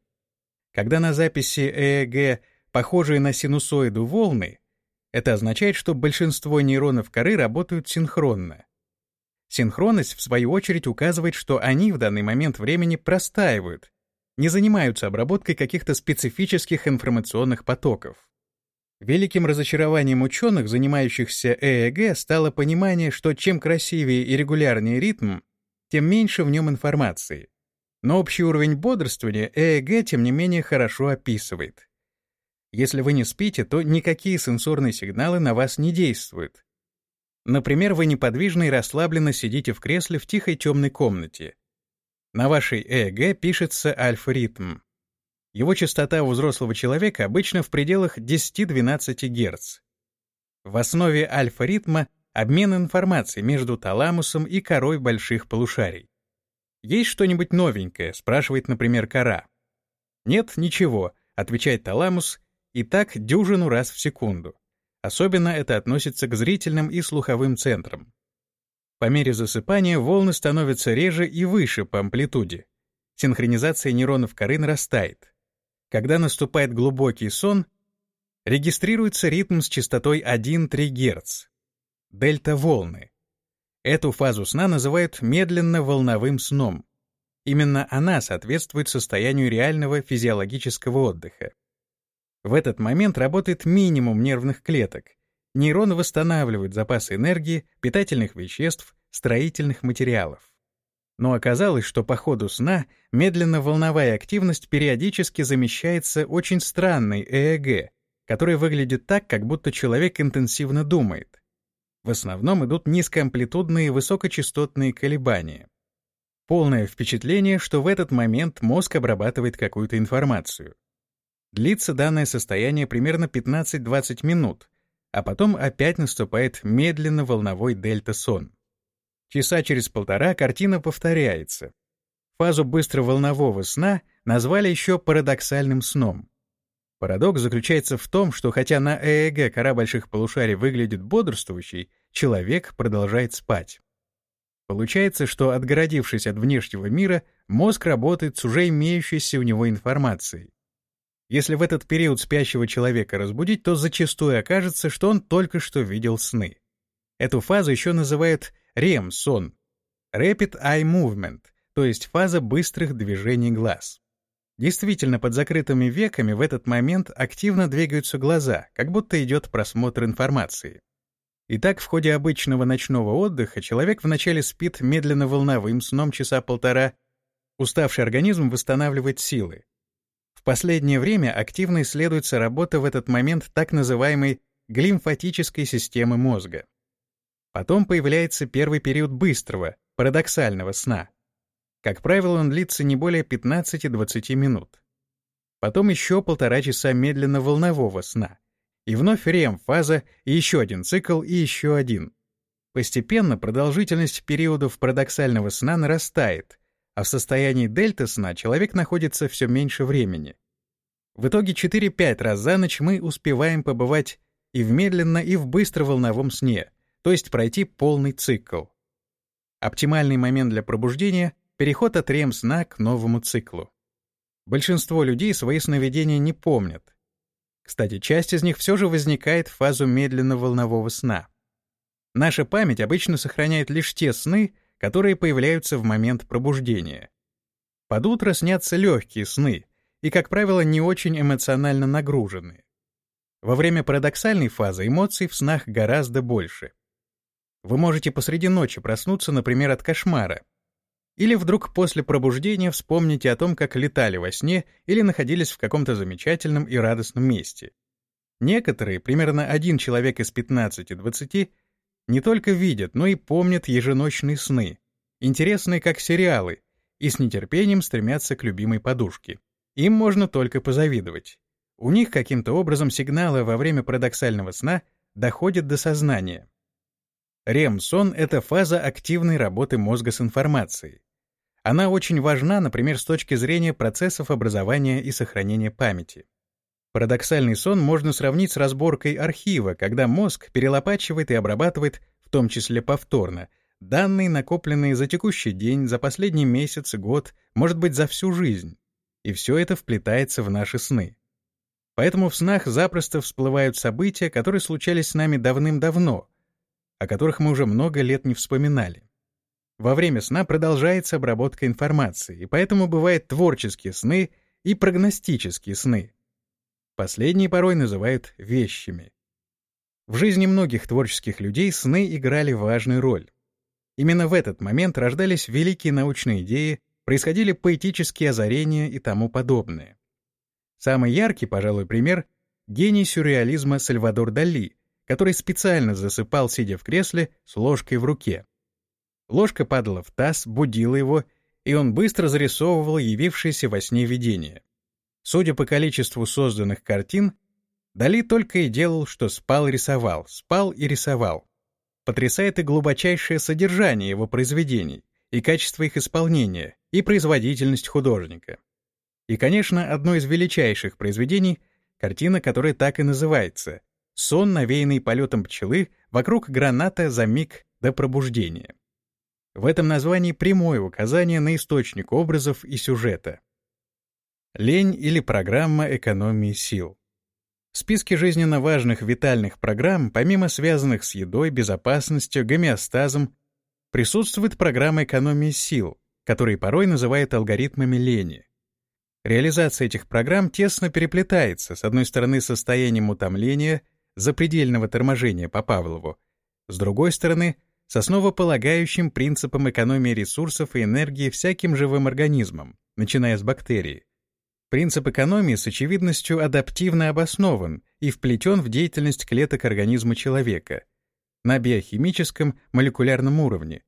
Когда на записи ЭЭГ похожие на синусоиду волны, это означает, что большинство нейронов коры работают синхронно. Синхронность, в свою очередь, указывает, что они в данный момент времени простаивают, не занимаются обработкой каких-то специфических информационных потоков. Великим разочарованием ученых, занимающихся ЭЭГ, стало понимание, что чем красивее и регулярнее ритм, тем меньше в нем информации. Но общий уровень бодрствования ЭЭГ, тем не менее, хорошо описывает. Если вы не спите, то никакие сенсорные сигналы на вас не действуют. Например, вы неподвижно и расслабленно сидите в кресле в тихой темной комнате. На вашей ЭЭГ пишется альфа-ритм. Его частота у взрослого человека обычно в пределах 10-12 Гц. В основе альфа-ритма обмен информацией между таламусом и корой больших полушарий. «Есть что-нибудь новенькое?» — спрашивает, например, кора. «Нет, ничего», — отвечает таламус, и так дюжину раз в секунду. Особенно это относится к зрительным и слуховым центрам. По мере засыпания волны становятся реже и выше по амплитуде. Синхронизация нейронов коры нарастает. Когда наступает глубокий сон, регистрируется ритм с частотой 1-3 Гц. Дельта-волны. Эту фазу сна называют медленно-волновым сном. Именно она соответствует состоянию реального физиологического отдыха. В этот момент работает минимум нервных клеток. Нейроны восстанавливают запасы энергии, питательных веществ, строительных материалов. Но оказалось, что по ходу сна медленно-волновая активность периодически замещается очень странной ЭЭГ, которая выглядит так, как будто человек интенсивно думает. В основном идут низкоамплитудные высокочастотные колебания. Полное впечатление, что в этот момент мозг обрабатывает какую-то информацию. Длится данное состояние примерно 15-20 минут, а потом опять наступает медленно-волновой дельта-сон. Часа через полтора картина повторяется. Фазу быстроволнового сна назвали еще парадоксальным сном. Парадокс заключается в том, что хотя на ЭЭГ кора больших полушарий выглядит бодрствующей, человек продолжает спать. Получается, что, отгородившись от внешнего мира, мозг работает с уже имеющейся у него информацией. Если в этот период спящего человека разбудить, то зачастую окажется, что он только что видел сны. Эту фазу еще называют REM-сон — Rapid Eye Movement, то есть фаза быстрых движений глаз. Действительно, под закрытыми веками в этот момент активно двигаются глаза, как будто идет просмотр информации. Итак, в ходе обычного ночного отдыха человек вначале спит медленно-волновым сном часа полтора, уставший организм восстанавливает силы. Последнее время активно исследуется работа в этот момент так называемой глимфатической системы мозга. Потом появляется первый период быстрого, парадоксального сна. Как правило, он длится не более 15-20 минут. Потом еще полтора часа медленно-волнового сна. И вновь рем-фаза, и еще один цикл, и еще один. Постепенно продолжительность периодов парадоксального сна нарастает, а в состоянии дельта-сна человек находится все меньше времени. В итоге 4-5 раз за ночь мы успеваем побывать и в медленно, и в быстроволновом сне, то есть пройти полный цикл. Оптимальный момент для пробуждения — переход от рем-сна к новому циклу. Большинство людей свои сновидения не помнят. Кстати, часть из них все же возникает в фазу медленно-волнового сна. Наша память обычно сохраняет лишь те сны, которые появляются в момент пробуждения. Под утро снятся легкие сны и, как правило, не очень эмоционально нагруженные. Во время парадоксальной фазы эмоций в снах гораздо больше. Вы можете посреди ночи проснуться, например, от кошмара. Или вдруг после пробуждения вспомните о том, как летали во сне или находились в каком-то замечательном и радостном месте. Некоторые, примерно один человек из 15-20, не только видят, но и помнят еженочные сны, интересные как сериалы, и с нетерпением стремятся к любимой подушке. Им можно только позавидовать. У них каким-то образом сигналы во время парадоксального сна доходят до сознания. REM-сон — это фаза активной работы мозга с информацией. Она очень важна, например, с точки зрения процессов образования и сохранения памяти. Парадоксальный сон можно сравнить с разборкой архива, когда мозг перелопачивает и обрабатывает, в том числе повторно, данные, накопленные за текущий день, за последний месяц, год, может быть, за всю жизнь. И все это вплетается в наши сны. Поэтому в снах запросто всплывают события, которые случались с нами давным-давно, о которых мы уже много лет не вспоминали. Во время сна продолжается обработка информации, и поэтому бывают творческие сны и прогностические сны. Последние порой называют вещами. В жизни многих творческих людей сны играли важную роль. Именно в этот момент рождались великие научные идеи, происходили поэтические озарения и тому подобное. Самый яркий, пожалуй, пример — гений сюрреализма Сальвадор Дали, который специально засыпал, сидя в кресле, с ложкой в руке. Ложка падала в таз, будила его, и он быстро зарисовывал явившееся во сне видение. Судя по количеству созданных картин, Дали только и делал, что спал и рисовал, спал и рисовал. Потрясает и глубочайшее содержание его произведений, и качество их исполнения, и производительность художника. И, конечно, одно из величайших произведений — картина, которая так и называется «Сон, навеянный полетом пчелы вокруг граната за миг до пробуждения». В этом названии прямое указание на источник образов и сюжета. Лень или программа экономии сил. В списке жизненно важных витальных программ, помимо связанных с едой, безопасностью, гомеостазом, присутствует программа экономии сил, которые порой называют алгоритмами лени. Реализация этих программ тесно переплетается, с одной стороны, состоянием утомления, запредельного торможения по Павлову, с другой стороны, с основополагающим принципом экономии ресурсов и энергии всяким живым организмом, начиная с бактерий. Принцип экономии с очевидностью адаптивно обоснован и вплетен в деятельность клеток организма человека на биохимическом молекулярном уровне,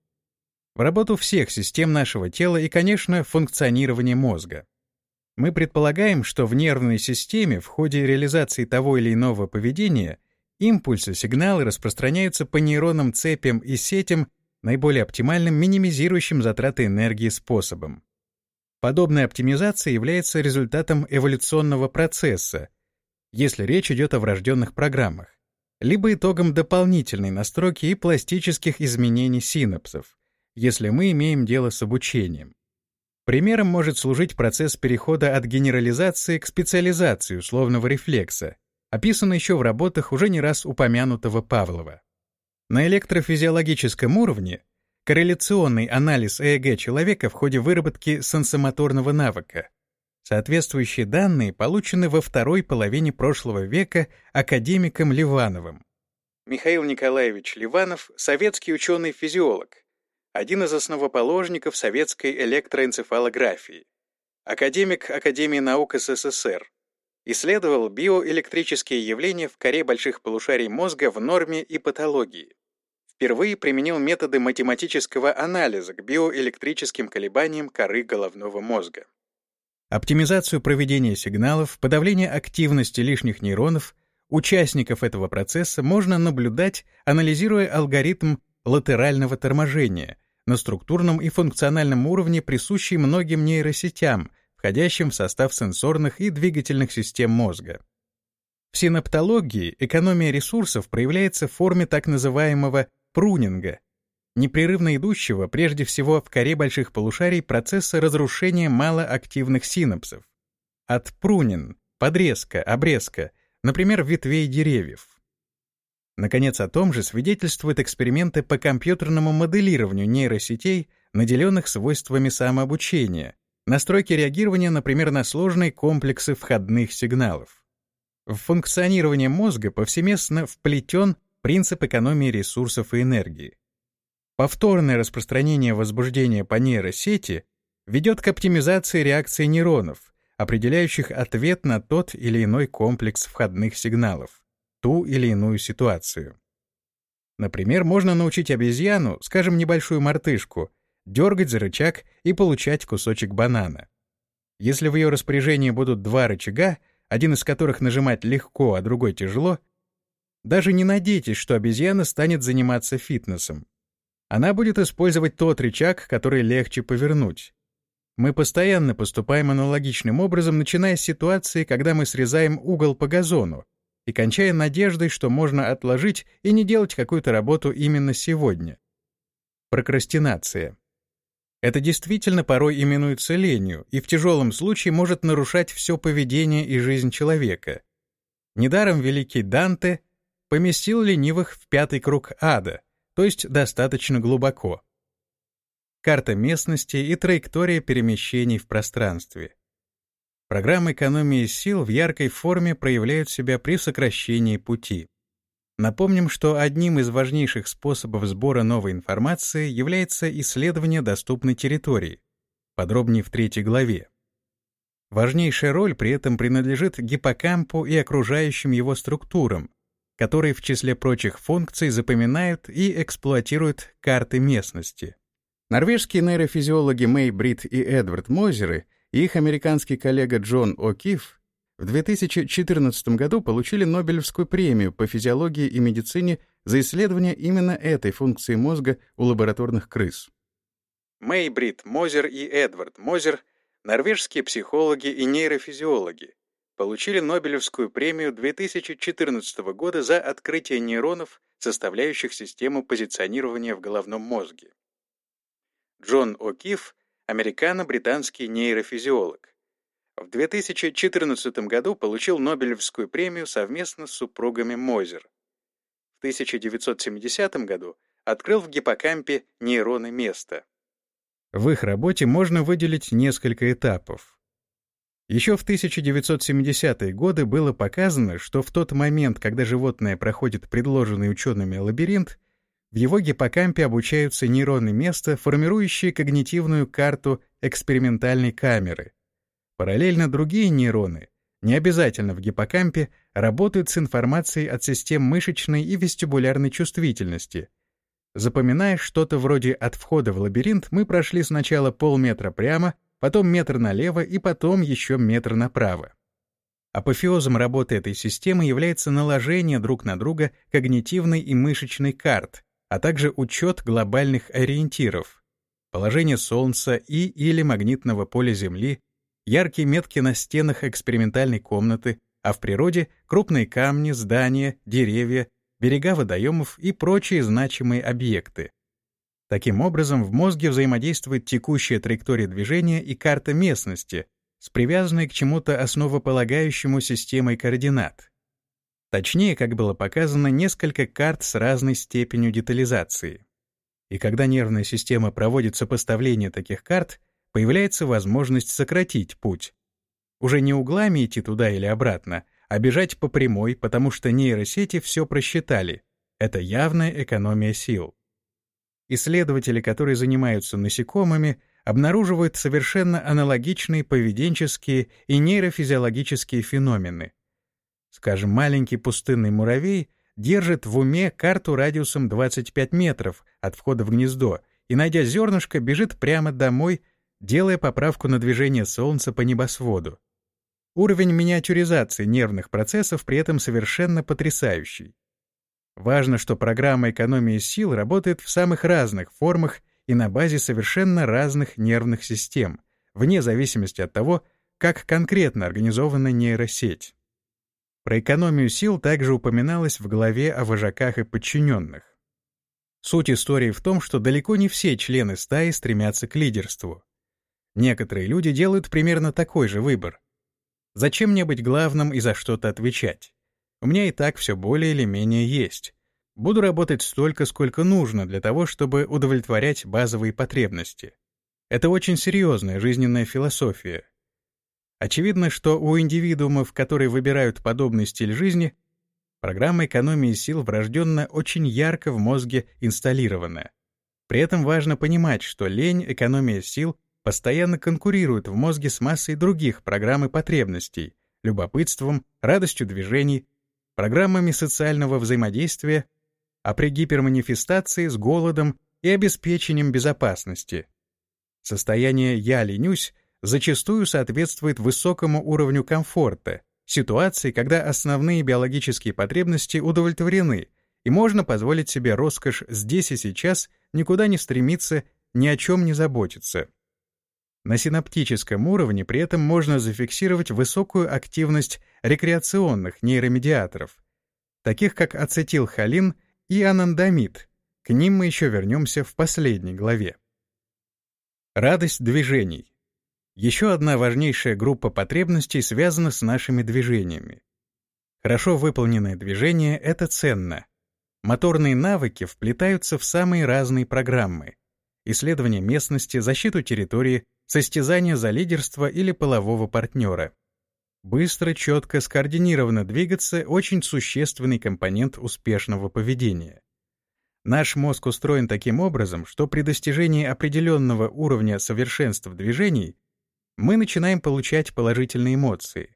в работу всех систем нашего тела и, конечно, функционирование мозга. Мы предполагаем, что в нервной системе в ходе реализации того или иного поведения импульсы, сигналы распространяются по нейронным цепям и сетям наиболее оптимальным минимизирующим затраты энергии способом. Подобная оптимизация является результатом эволюционного процесса, если речь идет о врожденных программах, либо итогом дополнительной настройки и пластических изменений синапсов, если мы имеем дело с обучением. Примером может служить процесс перехода от генерализации к специализации условного рефлекса, описанный еще в работах уже не раз упомянутого Павлова. На электрофизиологическом уровне корреляционный анализ ЭЭГ человека в ходе выработки сенсомоторного навыка. Соответствующие данные получены во второй половине прошлого века академиком Ливановым. Михаил Николаевич Ливанов — советский ученый-физиолог, один из основоположников советской электроэнцефалографии, академик Академии наук СССР, исследовал биоэлектрические явления в коре больших полушарий мозга в норме и патологии впервые применил методы математического анализа к биоэлектрическим колебаниям коры головного мозга. Оптимизацию проведения сигналов, подавление активности лишних нейронов, участников этого процесса можно наблюдать, анализируя алгоритм латерального торможения, на структурном и функциональном уровне присущий многим нейросетям, входящим в состав сенсорных и двигательных систем мозга. В синаптологии экономия ресурсов проявляется в форме так называемого прунинга, непрерывно идущего прежде всего в коре больших полушарий процесса разрушения малоактивных синапсов. От прунин — подрезка, обрезка, например, ветвей деревьев. Наконец, о том же свидетельствуют эксперименты по компьютерному моделированию нейросетей, наделенных свойствами самообучения, настройки реагирования, например, на сложные комплексы входных сигналов. В функционирование мозга повсеместно вплетен принцип экономии ресурсов и энергии. Повторное распространение возбуждения по нейросети ведет к оптимизации реакции нейронов, определяющих ответ на тот или иной комплекс входных сигналов, ту или иную ситуацию. Например, можно научить обезьяну, скажем, небольшую мартышку, дергать за рычаг и получать кусочек банана. Если в ее распоряжении будут два рычага, один из которых нажимать легко, а другой тяжело, даже не надейтесь, что обезьяна станет заниматься фитнесом. Она будет использовать тот рычаг, который легче повернуть. Мы постоянно поступаем аналогичным образом, начиная с ситуации, когда мы срезаем угол по газону, и кончая надеждой, что можно отложить и не делать какую-то работу именно сегодня. Прокрастинация. Это действительно порой именуется ленью и в тяжелом случае может нарушать все поведение и жизнь человека. Недаром великий Данте поместил ленивых в пятый круг ада — то есть достаточно глубоко. Карта местности и траектория перемещений в пространстве. Программы экономии сил в яркой форме проявляют себя при сокращении пути. Напомним, что одним из важнейших способов сбора новой информации является исследование доступной территории, подробнее в третьей главе. Важнейшая роль при этом принадлежит гиппокампу и окружающим его структурам, которые в числе прочих функций запоминают и эксплуатируют карты местности. Норвежские нейрофизиологи Мэй Брит и Эдвард Мозеры и их американский коллега Джон О'Кифф в 2014 году получили Нобелевскую премию по физиологии и медицине за исследование именно этой функции мозга у лабораторных крыс. Мэй Брит Мозер и Эдвард Мозер — норвежские психологи и нейрофизиологи, получили Нобелевскую премию 2014 года за открытие нейронов, составляющих систему позиционирования в головном мозге. Джон О'Кифф — американо-британский нейрофизиолог. В 2014 году получил Нобелевскую премию совместно с супругами Мозер. В 1970 году открыл в гиппокампе нейроны места. В их работе можно выделить несколько этапов. Еще в 1970-е годы было показано, что в тот момент, когда животное проходит предложенный учеными лабиринт, в его гиппокампе обучаются нейроны места, формирующие когнитивную карту экспериментальной камеры. Параллельно другие нейроны, не обязательно в гиппокампе, работают с информацией от систем мышечной и вестибулярной чувствительности. Запоминая что-то вроде «от входа в лабиринт» мы прошли сначала полметра прямо, потом метр налево и потом еще метр направо. Апофеозом работы этой системы является наложение друг на друга когнитивной и мышечной карт, а также учет глобальных ориентиров, положение Солнца и или магнитного поля Земли, яркие метки на стенах экспериментальной комнаты, а в природе — крупные камни, здания, деревья, берега водоемов и прочие значимые объекты. Таким образом, в мозге взаимодействует текущая траектория движения и карта местности с привязанной к чему-то основополагающему системой координат. Точнее, как было показано, несколько карт с разной степенью детализации. И когда нервная система проводит сопоставление таких карт, появляется возможность сократить путь. Уже не углами идти туда или обратно, а бежать по прямой, потому что нейросети все просчитали. Это явная экономия сил. Исследователи, которые занимаются насекомыми, обнаруживают совершенно аналогичные поведенческие и нейрофизиологические феномены. Скажем, маленький пустынный муравей держит в уме карту радиусом 25 метров от входа в гнездо и, найдя зернышко, бежит прямо домой, делая поправку на движение Солнца по небосводу. Уровень миниатюризации нервных процессов при этом совершенно потрясающий. Важно, что программа экономии сил работает в самых разных формах и на базе совершенно разных нервных систем, вне зависимости от того, как конкретно организована нейросеть. Про экономию сил также упоминалось в главе о вожаках и подчиненных. Суть истории в том, что далеко не все члены стаи стремятся к лидерству. Некоторые люди делают примерно такой же выбор. Зачем мне быть главным и за что-то отвечать? У меня и так все более или менее есть. Буду работать столько, сколько нужно для того, чтобы удовлетворять базовые потребности. Это очень серьезная жизненная философия. Очевидно, что у индивидуумов, которые выбирают подобный стиль жизни, программа экономии сил врожденно очень ярко в мозге инсталлирована. При этом важно понимать, что лень, экономия сил постоянно конкурируют в мозге с массой других программ и потребностей, любопытством, радостью движений, программами социального взаимодействия, а при гиперманифестации с голодом и обеспечением безопасности. Состояние «я ленюсь» зачастую соответствует высокому уровню комфорта, ситуации, когда основные биологические потребности удовлетворены, и можно позволить себе роскошь здесь и сейчас никуда не стремиться, ни о чем не заботиться. На синаптическом уровне при этом можно зафиксировать высокую активность рекреационных нейромедиаторов, таких как ацетилхолин и анандамид. К ним мы еще вернемся в последней главе. Радость движений. Еще одна важнейшая группа потребностей связана с нашими движениями. Хорошо выполненное движение — это ценно. Моторные навыки вплетаются в самые разные программы. Исследование местности, защиту территории, состязание за лидерство или полового партнера. Быстро, четко, скоординированно двигаться — очень существенный компонент успешного поведения. Наш мозг устроен таким образом, что при достижении определенного уровня совершенства движений мы начинаем получать положительные эмоции.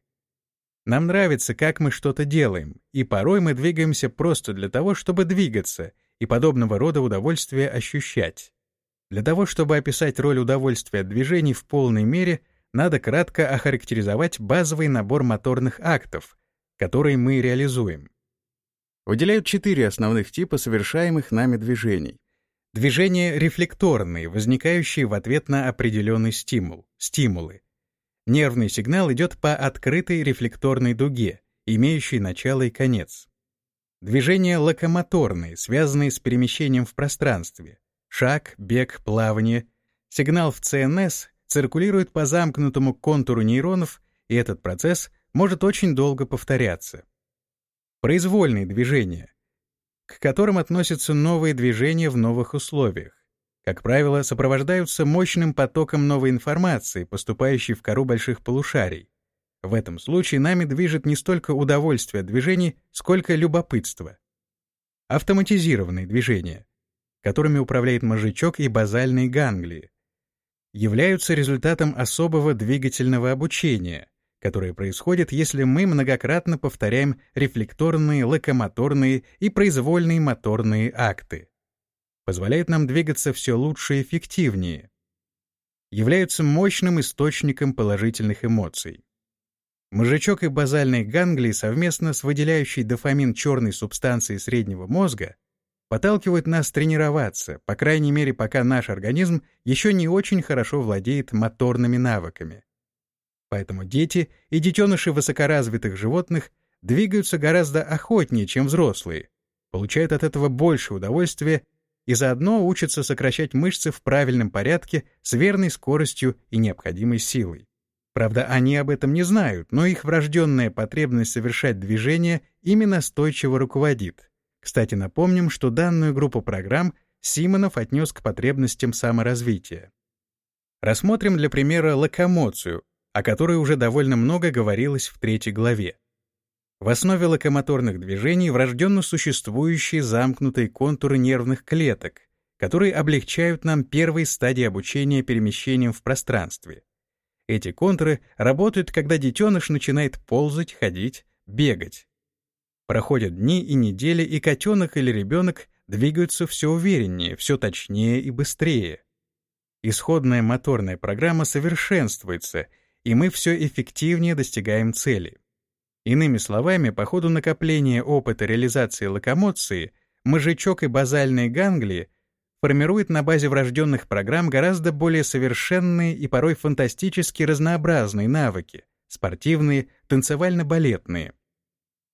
Нам нравится, как мы что-то делаем, и порой мы двигаемся просто для того, чтобы двигаться и подобного рода удовольствие ощущать. Для того, чтобы описать роль удовольствия от движений в полной мере, надо кратко охарактеризовать базовый набор моторных актов, которые мы реализуем. Выделяют четыре основных типа совершаемых нами движений. Движения рефлекторные, возникающие в ответ на определенный стимул, стимулы. Нервный сигнал идет по открытой рефлекторной дуге, имеющей начало и конец. Движения локомоторные, связанные с перемещением в пространстве. Шаг, бег, плавание. Сигнал в ЦНС циркулирует по замкнутому контуру нейронов, и этот процесс может очень долго повторяться. Произвольные движения, к которым относятся новые движения в новых условиях. Как правило, сопровождаются мощным потоком новой информации, поступающей в кору больших полушарий. В этом случае нами движет не столько удовольствие от движений, сколько любопытство. Автоматизированные движения, которыми управляет мозжечок и базальные ганглии, являются результатом особого двигательного обучения, которое происходит, если мы многократно повторяем рефлекторные, локомоторные и произвольные моторные акты. Позволяет нам двигаться все лучше и эффективнее. Являются мощным источником положительных эмоций. Мозжечок и базальные ганглии совместно с выделяющей дофамин черной субстанцией среднего мозга подталкивают нас тренироваться, по крайней мере, пока наш организм еще не очень хорошо владеет моторными навыками. Поэтому дети и детеныши высокоразвитых животных двигаются гораздо охотнее, чем взрослые, получают от этого больше удовольствия и заодно учатся сокращать мышцы в правильном порядке с верной скоростью и необходимой силой. Правда, они об этом не знают, но их врожденная потребность совершать движение ими настойчиво руководит. Кстати, напомним, что данную группу программ Симонов отнес к потребностям саморазвития. Рассмотрим для примера локомоцию, о которой уже довольно много говорилось в третьей главе. В основе локомоторных движений врожденно существующие замкнутые контуры нервных клеток, которые облегчают нам первые стадии обучения перемещением в пространстве. Эти контуры работают, когда детеныш начинает ползать, ходить, бегать. Проходят дни и недели, и котенок или ребенок двигаются все увереннее, все точнее и быстрее. Исходная моторная программа совершенствуется — и мы все эффективнее достигаем цели. Иными словами, по ходу накопления опыта реализации локомоции, мозжечок и базальные ганглии формирует на базе врожденных программ гораздо более совершенные и порой фантастически разнообразные навыки — спортивные, танцевально-балетные.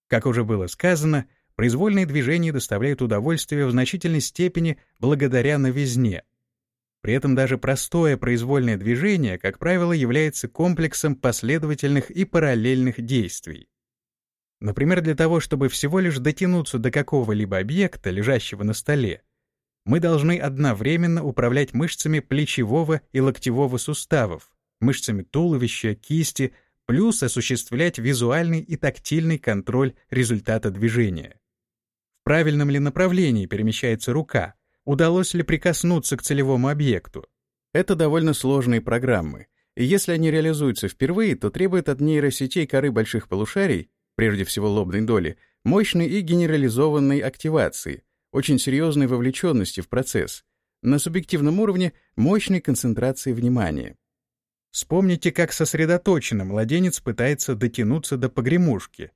Как уже было сказано, произвольные движения доставляют удовольствие в значительной степени благодаря новизне. При этом даже простое произвольное движение, как правило, является комплексом последовательных и параллельных действий. Например, для того, чтобы всего лишь дотянуться до какого-либо объекта, лежащего на столе, мы должны одновременно управлять мышцами плечевого и локтевого суставов, мышцами туловища, кисти, плюс осуществлять визуальный и тактильный контроль результата движения. В правильном ли направлении перемещается рука, удалось ли прикоснуться к целевому объекту. Это довольно сложные программы, и если они реализуются впервые, то требуют от нейросетей коры больших полушарий, прежде всего лобной доли, мощной и генерализованной активации, очень серьезной вовлеченности в процесс, на субъективном уровне мощной концентрации внимания. Вспомните, как сосредоточенно младенец пытается дотянуться до погремушки.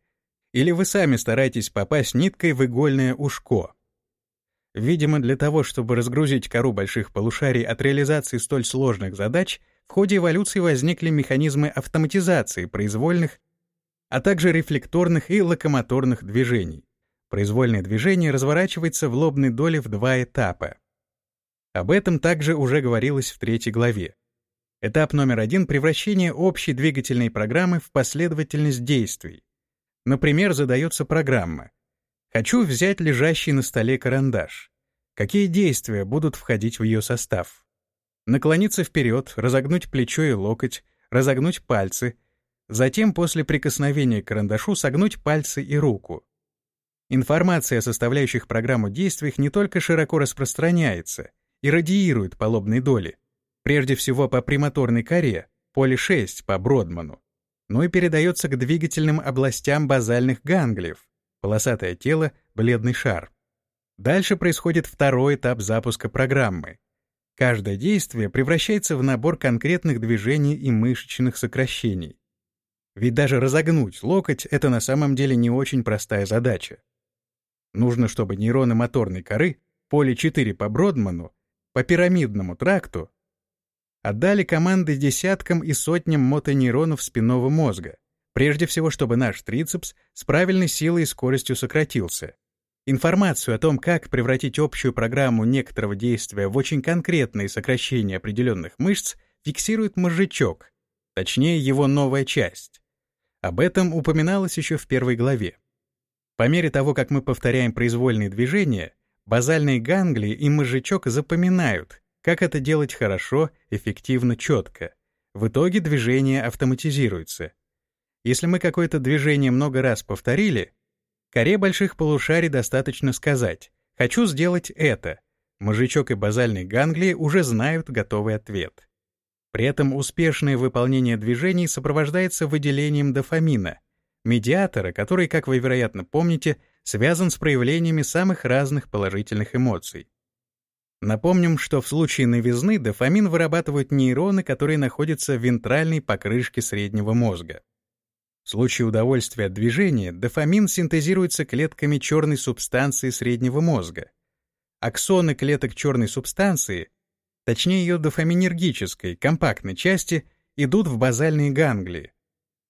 Или вы сами стараетесь попасть ниткой в игольное ушко. Видимо, для того, чтобы разгрузить кору больших полушарий от реализации столь сложных задач, в ходе эволюции возникли механизмы автоматизации произвольных, а также рефлекторных и локомоторных движений. Произвольное движение разворачивается в лобной доле в два этапа. Об этом также уже говорилось в третьей главе. Этап номер один — превращение общей двигательной программы в последовательность действий. Например, задается программа «Хочу взять лежащий на столе карандаш». Какие действия будут входить в ее состав? Наклониться вперед, разогнуть плечо и локоть, разогнуть пальцы, затем после прикосновения к карандашу согнуть пальцы и руку. Информация о составляющих программу действиях не только широко распространяется и радиирует по лобной доле, прежде всего по премоторной коре, поле 6 по Бродману, но и передается к двигательным областям базальных ганглиев, полосатое тело, бледный шар. Дальше происходит второй этап запуска программы. Каждое действие превращается в набор конкретных движений и мышечных сокращений. Ведь даже разогнуть локоть — это на самом деле не очень простая задача. Нужно, чтобы нейроны моторной коры, поле 4 по Бродману, по пирамидному тракту, отдали команды десяткам и сотням мотонейронов спинного мозга, прежде всего, чтобы наш трицепс с правильной силой и скоростью сократился. Информацию о том, как превратить общую программу некоторого действия в очень конкретные сокращения определенных мышц, фиксирует мозжечок, точнее его новая часть. Об этом упоминалось еще в первой главе. По мере того, как мы повторяем произвольные движения, базальные ганглии и мозжечок запоминают, как это делать хорошо, эффективно, четко. В итоге движение автоматизируется. Если мы какое-то движение много раз повторили, коре больших полушарий достаточно сказать «хочу сделать это». Мозжечок и базальные ганглии уже знают готовый ответ. При этом успешное выполнение движений сопровождается выделением дофамина, медиатора, который, как вы, вероятно, помните, связан с проявлениями самых разных положительных эмоций. Напомним, что в случае новизны дофамин вырабатывают нейроны, которые находятся в вентральной покрышке среднего мозга. В случае удовольствия от движения дофамин синтезируется клетками черной субстанции среднего мозга. Аксоны клеток черной субстанции, точнее ее дофаминергической, компактной части, идут в базальные ганглии,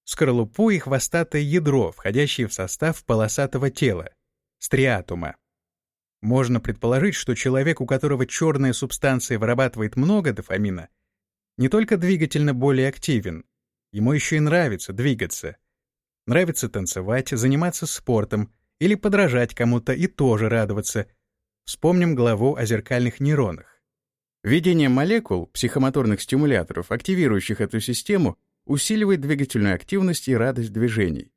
скорлупу и хвостатое ядро, входящие в состав полосатого тела, стриатума. Можно предположить, что человек, у которого черная субстанция вырабатывает много дофамина, не только двигательно более активен, ему еще и нравится двигаться. Нравится танцевать, заниматься спортом или подражать кому-то и тоже радоваться. Вспомним главу о зеркальных нейронах. Введение молекул, психомоторных стимуляторов, активирующих эту систему, усиливает двигательную активность и радость движений.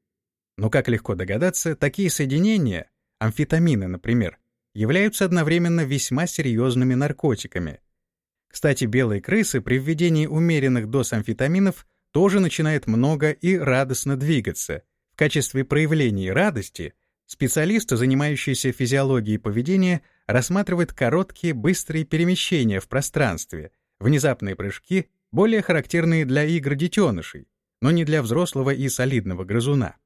Но, как легко догадаться, такие соединения, амфетамины, например, являются одновременно весьма серьезными наркотиками. Кстати, белые крысы при введении умеренных доз амфетаминов тоже начинают много и радостно двигаться. В качестве проявления радости специалисты, занимающиеся физиологией поведения, рассматривают короткие быстрые перемещения в пространстве, внезапные прыжки, более характерные для игр детенышей, но не для взрослого и солидного грызуна.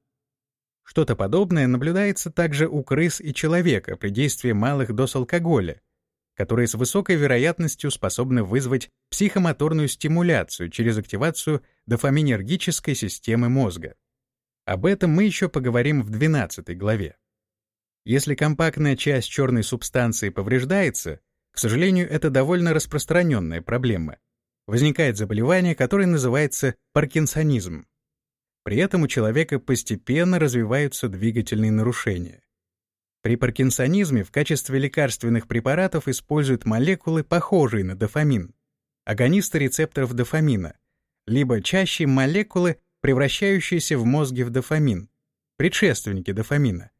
Что-то подобное наблюдается также у крыс и человека при действии малых доз алкоголя. которые с высокой вероятностью способны вызвать психомоторную стимуляцию через активацию дофаминергической системы мозга. Об этом мы еще поговорим в 12 главе. Если компактная часть черной субстанции повреждается, к сожалению, это довольно распространенная проблема. Возникает заболевание, которое называется паркинсонизм. При этом у человека постепенно развиваются двигательные нарушения. При паркинсонизме в качестве лекарственных препаратов используют молекулы, похожие на дофамин, агонисты рецепторов дофамина, либо чаще молекулы, превращающиеся в мозге в дофамин, предшественники дофамина.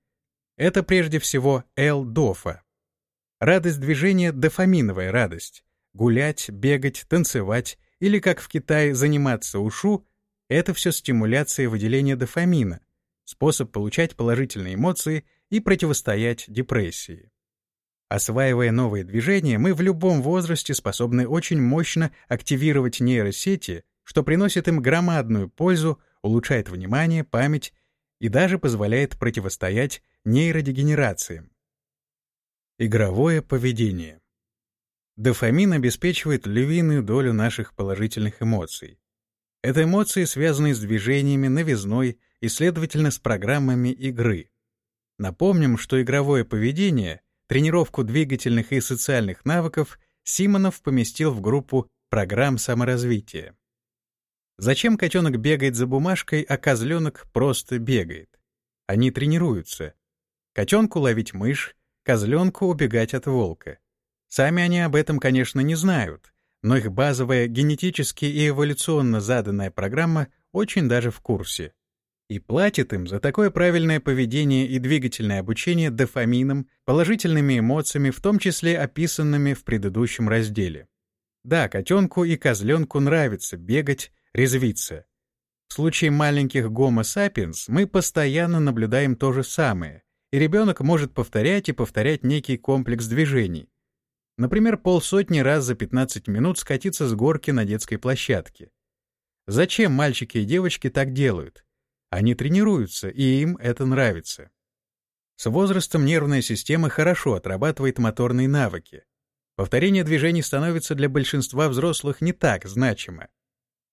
Это прежде всего L-дофа. Радость движения — дофаминовая радость. Гулять, бегать, танцевать или, как в Китае, заниматься ушу — это все стимуляция выделения дофамина, способ получать положительные эмоции и противостоять депрессии. Осваивая новые движения, мы в любом возрасте способны очень мощно активировать нейросети, что приносит им громадную пользу, улучшает внимание, память и даже позволяет противостоять нейродегенерациям. Игровое поведение. Дофамин обеспечивает львиную долю наших положительных эмоций. Это эмоции, связанные с движениями, новизной и, следовательно, с программами игры. Напомним, что игровое поведение, тренировку двигательных и социальных навыков Симонов поместил в группу программ саморазвития. Зачем котенок бегает за бумажкой, а козленок просто бегает? Они тренируются. Котенку ловить мышь, козленку убегать от волка. Сами они об этом, конечно, не знают, но их базовая генетически и эволюционно заданная программа очень даже в курсе. И платит им за такое правильное поведение и двигательное обучение дофамином, положительными эмоциями, в том числе описанными в предыдущем разделе. Да, котенку и козленку нравится бегать, резвиться. В случае маленьких Homo sapiens мы постоянно наблюдаем то же самое — и ребенок может повторять и повторять некий комплекс движений. Например, полсотни раз за 15 минут скатиться с горки на детской площадке. Зачем мальчики и девочки так делают? Они тренируются, и им это нравится. С возрастом нервная система хорошо отрабатывает моторные навыки. Повторение движений становится для большинства взрослых не так значимо.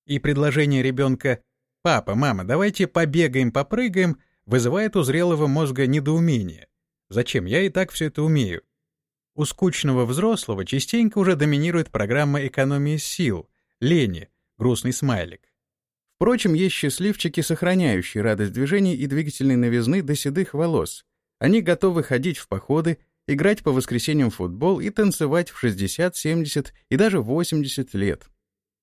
И предложение ребенка «Папа, мама, давайте побегаем, попрыгаем» вызывает у зрелого мозга недоумение. Зачем? Я и так все это умею. У скучного взрослого частенько уже доминирует программа экономии сил, лени, грустный смайлик. Впрочем, есть счастливчики, сохраняющие радость движений и двигательной новизны до седых волос. Они готовы ходить в походы, играть по воскресеньям в футбол и танцевать в 60, 70 и даже 80 лет.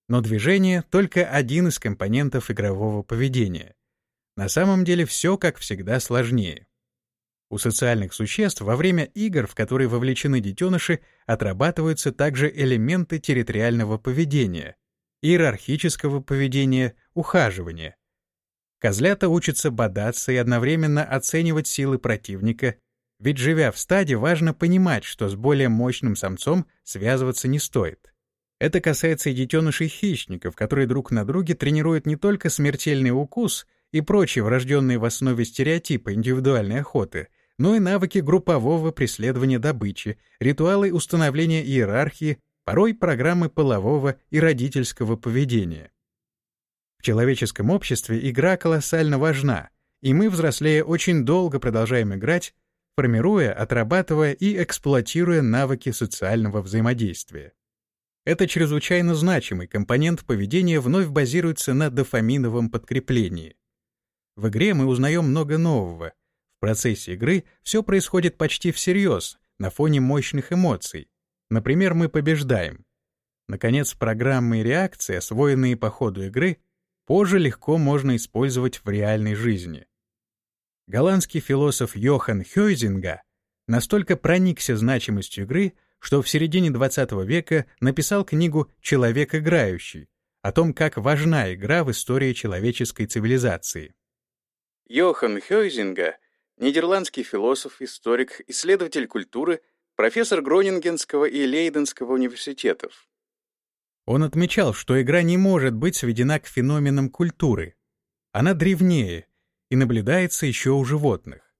Но движение — только один из компонентов игрового поведения. На самом деле все, как всегда, сложнее. У социальных существ во время игр, в которые вовлечены детеныши, отрабатываются также элементы территориального поведения, иерархического поведения, ухаживания. Козлята учатся бодаться и одновременно оценивать силы противника, ведь живя в стаде, важно понимать, что с более мощным самцом связываться не стоит. Это касается и детенышей хищников, которые друг на друге тренируют не только смертельный укус, и прочие врожденные в основе стереотипы индивидуальной охоты, но и навыки группового преследования добычи, ритуалы установления иерархии, порой программы полового и родительского поведения. В человеческом обществе игра колоссально важна, и мы, взрослея, очень долго продолжаем играть, формируя, отрабатывая и эксплуатируя навыки социального взаимодействия. Это чрезвычайно значимый компонент поведения вновь базируется на дофаминовом подкреплении. В игре мы узнаем много нового. Процессе игры все происходит почти всерьез, на фоне мощных эмоций. Например, мы побеждаем. Наконец, программы и реакции, освоенные по ходу игры, позже легко можно использовать в реальной жизни. Голландский философ Йохан Хёйзинга настолько проникся значимостью игры, что в середине XX века написал книгу «Человек играющий» о том, как важна игра в истории человеческой цивилизации. Йохан Хёйзинга — нидерландский философ, историк, исследователь культуры, профессор Гронингенского и Лейденского университетов. Он отмечал, что игра не может быть сведена к феноменам культуры. Она древнее и наблюдается еще у животных.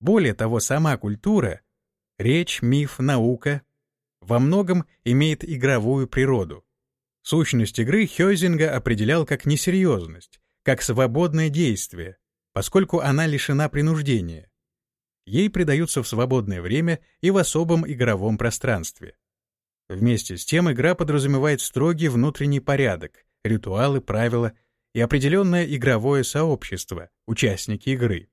Более того, сама культура — речь, миф, наука во многом имеет игровую природу. Сущность игры Хёзинга определял как несерьезность, как свободное действие, поскольку она лишена принуждения. Ей придаются в свободное время и в особом игровом пространстве. Вместе с тем игра подразумевает строгий внутренний порядок, ритуалы, правила и определенное игровое сообщество, участники игры.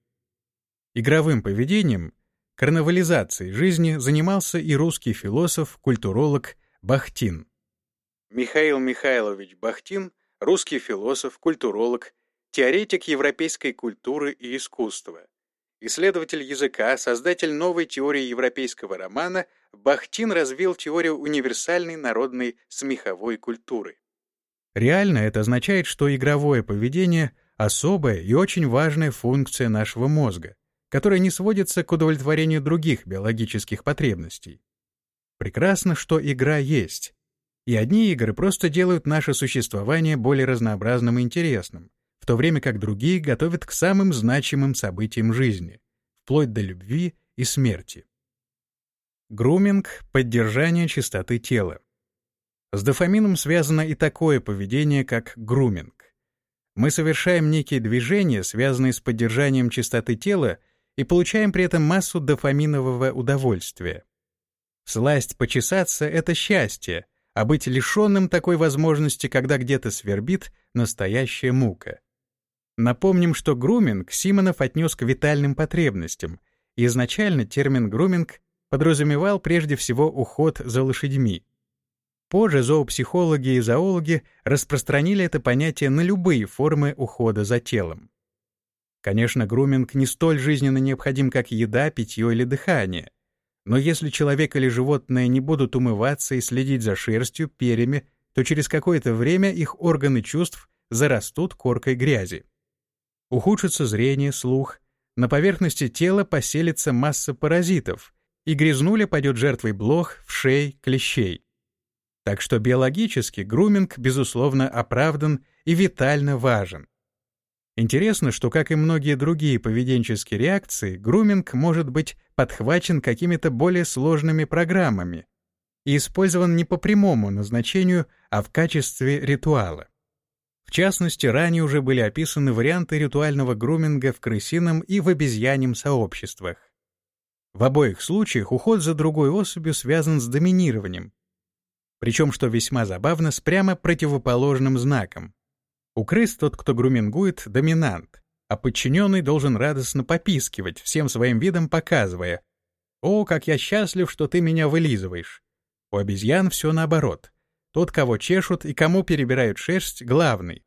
Игровым поведением, карнавализацией жизни занимался и русский философ, культуролог Бахтин. Михаил Михайлович Бахтин — русский философ, культуролог, теоретик европейской культуры и искусства. Исследователь языка, создатель новой теории европейского романа, Бахтин развил теорию универсальной народной смеховой культуры. Реально это означает, что игровое поведение — особая и очень важная функция нашего мозга, которая не сводится к удовлетворению других биологических потребностей. Прекрасно, что игра есть. И одни игры просто делают наше существование более разнообразным и интересным, то время как другие готовят к самым значимым событиям жизни, вплоть до любви и смерти. Груминг — поддержание чистоты тела. С дофамином связано и такое поведение, как груминг. Мы совершаем некие движения, связанные с поддержанием чистоты тела, и получаем при этом массу дофаминового удовольствия. Сласть почесаться — это счастье, а быть лишенным такой возможности, когда где-то свербит, — настоящая мука. Напомним, что груминг Симонов отнес к витальным потребностям, изначально термин «груминг» подразумевал прежде всего уход за лошадьми. Позже зоопсихологи и зоологи распространили это понятие на любые формы ухода за телом. Конечно, груминг не столь жизненно необходим, как еда, питье или дыхание. Но если человек или животное не будут умываться и следить за шерстью, перьями, то через какое-то время их органы чувств зарастут коркой грязи. Ухудшится зрение, слух, на поверхности тела поселится масса паразитов, и грязнуля пойдет жертвой блох, вшей, клещей. Так что биологически груминг, безусловно, оправдан и витально важен. Интересно, что, как и многие другие поведенческие реакции, груминг может быть подхвачен какими-то более сложными программами и использован не по прямому назначению, а в качестве ритуала. В частности, ранее уже были описаны варианты ритуального груминга в крысином и в обезьяньем сообществах. В обоих случаях уход за другой особью связан с доминированием, причем, что весьма забавно, с прямо противоположным знаком. У крыс тот, кто грумингует, доминант, а подчиненный должен радостно попискивать, всем своим видом показывая «О, как я счастлив, что ты меня вылизываешь!» У обезьян все наоборот. Тот, кого чешут и кому перебирают шерсть, главный.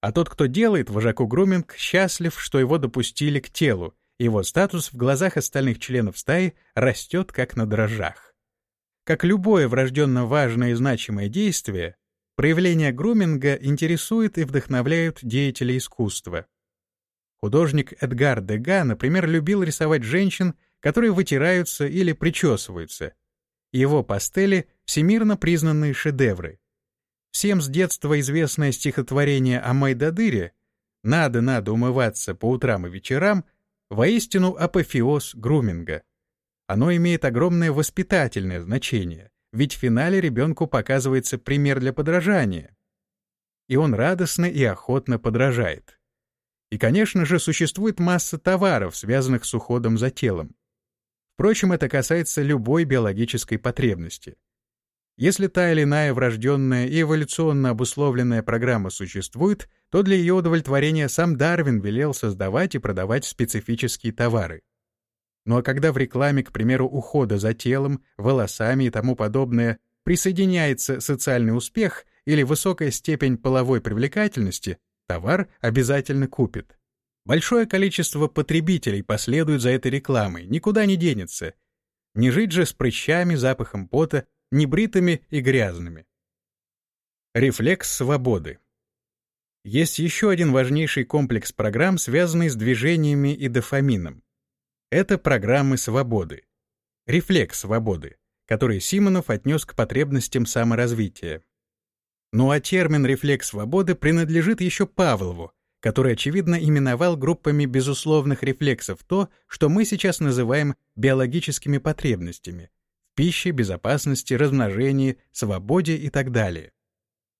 А тот, кто делает вожаку груминг, счастлив, что его допустили к телу, его статус в глазах остальных членов стаи растет как на дрожжах. Как любое врожденно важное и значимое действие, Проявления груминга интересуют и вдохновляют деятелей искусства. Художник Эдгар Дега, например, любил рисовать женщин, которые вытираются или причесываются. Его пастели — всемирно признанные шедевры. Всем с детства известное стихотворение о Майдадыре «Надо-надо умываться по утрам и вечерам» воистину апофеоз груминга. Оно имеет огромное воспитательное значение ведь в финале ребенку показывается пример для подражания. И он радостно и охотно подражает. И, конечно же, существует масса товаров, связанных с уходом за телом. Впрочем, это касается любой биологической потребности. Если та или иная врожденная и эволюционно обусловленная программа существует, то для ее удовлетворения сам Дарвин велел создавать и продавать специфические товары. Ну а когда в рекламе, к примеру, ухода за телом, волосами и тому подобное присоединяется социальный успех или высокая степень половой привлекательности, товар обязательно купит. Большое количество потребителей последует за этой рекламой, никуда не денется. Не жить же с прыщами, запахом пота, небритыми и грязными. Рефлекс свободы. Есть еще один важнейший комплекс программ, связанный с движениями и дофамином. Это программы свободы. Рефлекс свободы, который Симонов отнес к потребностям саморазвития. Ну а термин «рефлекс свободы» принадлежит еще Павлову, который, очевидно, именовал группами безусловных рефлексов то, что мы сейчас называем биологическими потребностями, пище, безопасности, размножении, свободе и так далее.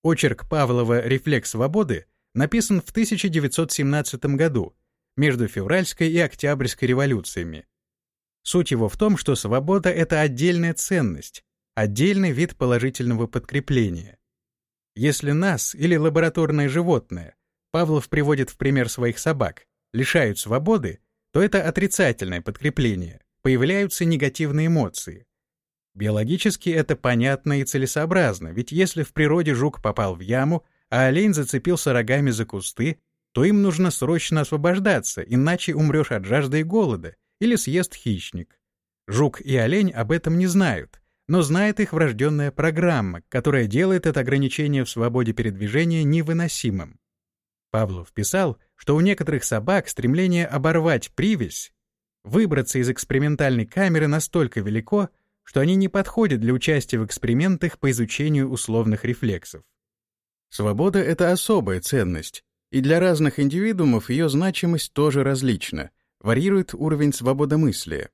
Очерк Павлова «Рефлекс свободы» написан в 1917 году, между февральской и октябрьской революциями. Суть его в том, что свобода — это отдельная ценность, отдельный вид положительного подкрепления. Если нас или лабораторное животное, Павлов приводит в пример своих собак, лишают свободы, то это отрицательное подкрепление, появляются негативные эмоции. Биологически это понятно и целесообразно, ведь если в природе жук попал в яму, а олень зацепился рогами за кусты, то им нужно срочно освобождаться, иначе умрешь от жажды и голода, или съест хищник. Жук и олень об этом не знают, но знает их врожденная программа, которая делает это ограничение в свободе передвижения невыносимым. Павлов писал, что у некоторых собак стремление оборвать привязь, выбраться из экспериментальной камеры настолько велико, что они не подходят для участия в экспериментах по изучению условных рефлексов. Свобода — это особая ценность, и для разных индивидуумов ее значимость тоже различна, варьирует уровень свободомыслия.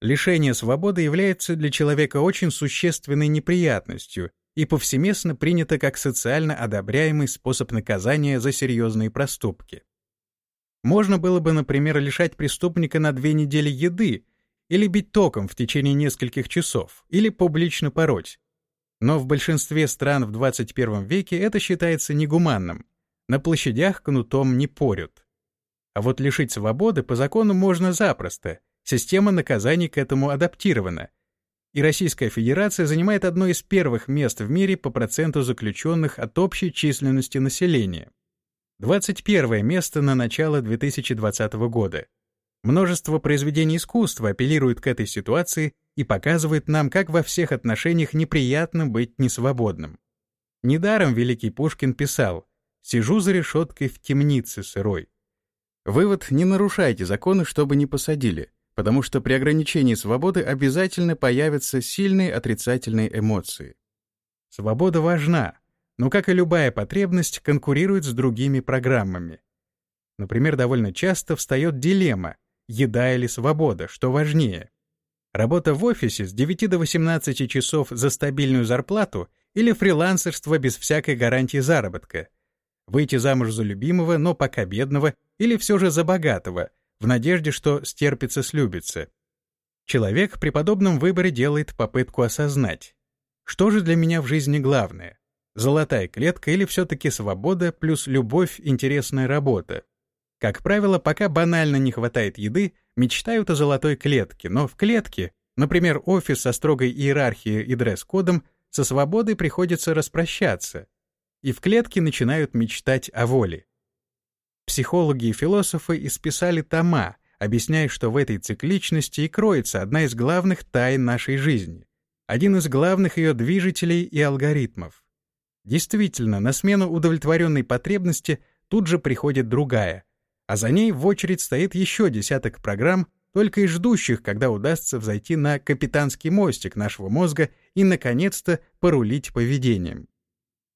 Лишение свободы является для человека очень существенной неприятностью и повсеместно принято как социально одобряемый способ наказания за серьезные проступки. Можно было бы, например, лишать преступника на две недели еды или бить током в течение нескольких часов, или публично пороть. Но в большинстве стран в 21 веке это считается негуманным. На площадях кнутом не порют. А вот лишить свободы по закону можно запросто. Система наказаний к этому адаптирована — и Российская Федерация занимает одно из первых мест в мире по проценту заключенных от общей численности населения. 21 место на начало 2020 года. Множество произведений искусства апеллируют к этой ситуации и показывают нам, как во всех отношениях неприятно быть несвободным. Недаром великий Пушкин писал «Сижу за решеткой в темнице сырой». Вывод «не нарушайте законы, чтобы не посадили» потому что при ограничении свободы обязательно появятся сильные отрицательные эмоции. Свобода важна, но, как и любая потребность, конкурирует с другими программами. Например, довольно часто встает дилемма «еда или свобода, что важнее?» Работа в офисе с 9 до 18 часов за стабильную зарплату или фрилансерство без всякой гарантии заработка? Выйти замуж за любимого, но пока бедного, или все же за богатого – в надежде, что стерпится-слюбится. Человек при подобном выборе делает попытку осознать, что же для меня в жизни главное — золотая клетка или все-таки свобода плюс любовь, интересная работа. Как правило, пока банально не хватает еды, мечтают о золотой клетке, но в клетке, например, офис со строгой иерархией и дресс-кодом, со свободой приходится распрощаться, и в клетке начинают мечтать о воле. Психологи и философы исписали тома, объясняя, что в этой цикличности и кроется одна из главных тайн нашей жизни, один из главных ее движителей и алгоритмов. Действительно, на смену удовлетворенной потребности тут же приходит другая, а за ней в очередь стоит еще десяток программ, только и ждущих, когда удастся взойти на капитанский мостик нашего мозга и, наконец-то, порулить поведением.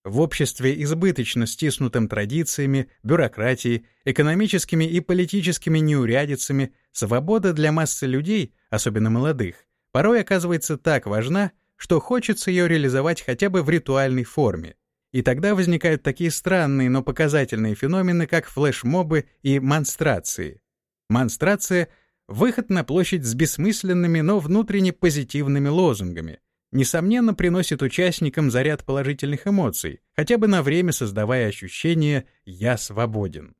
В обществе, избыточно стиснутым традициями, бюрократией, экономическими и политическими неурядицами, свобода для массы людей, особенно молодых, порой оказывается так важна, что хочется ее реализовать хотя бы в ритуальной форме. И тогда возникают такие странные, но показательные феномены, как флешмобы и монстрации. Монстрация — выход на площадь с бессмысленными, но внутренне позитивными лозунгами — несомненно, приносит участникам заряд положительных эмоций, хотя бы на время создавая ощущение «я свободен».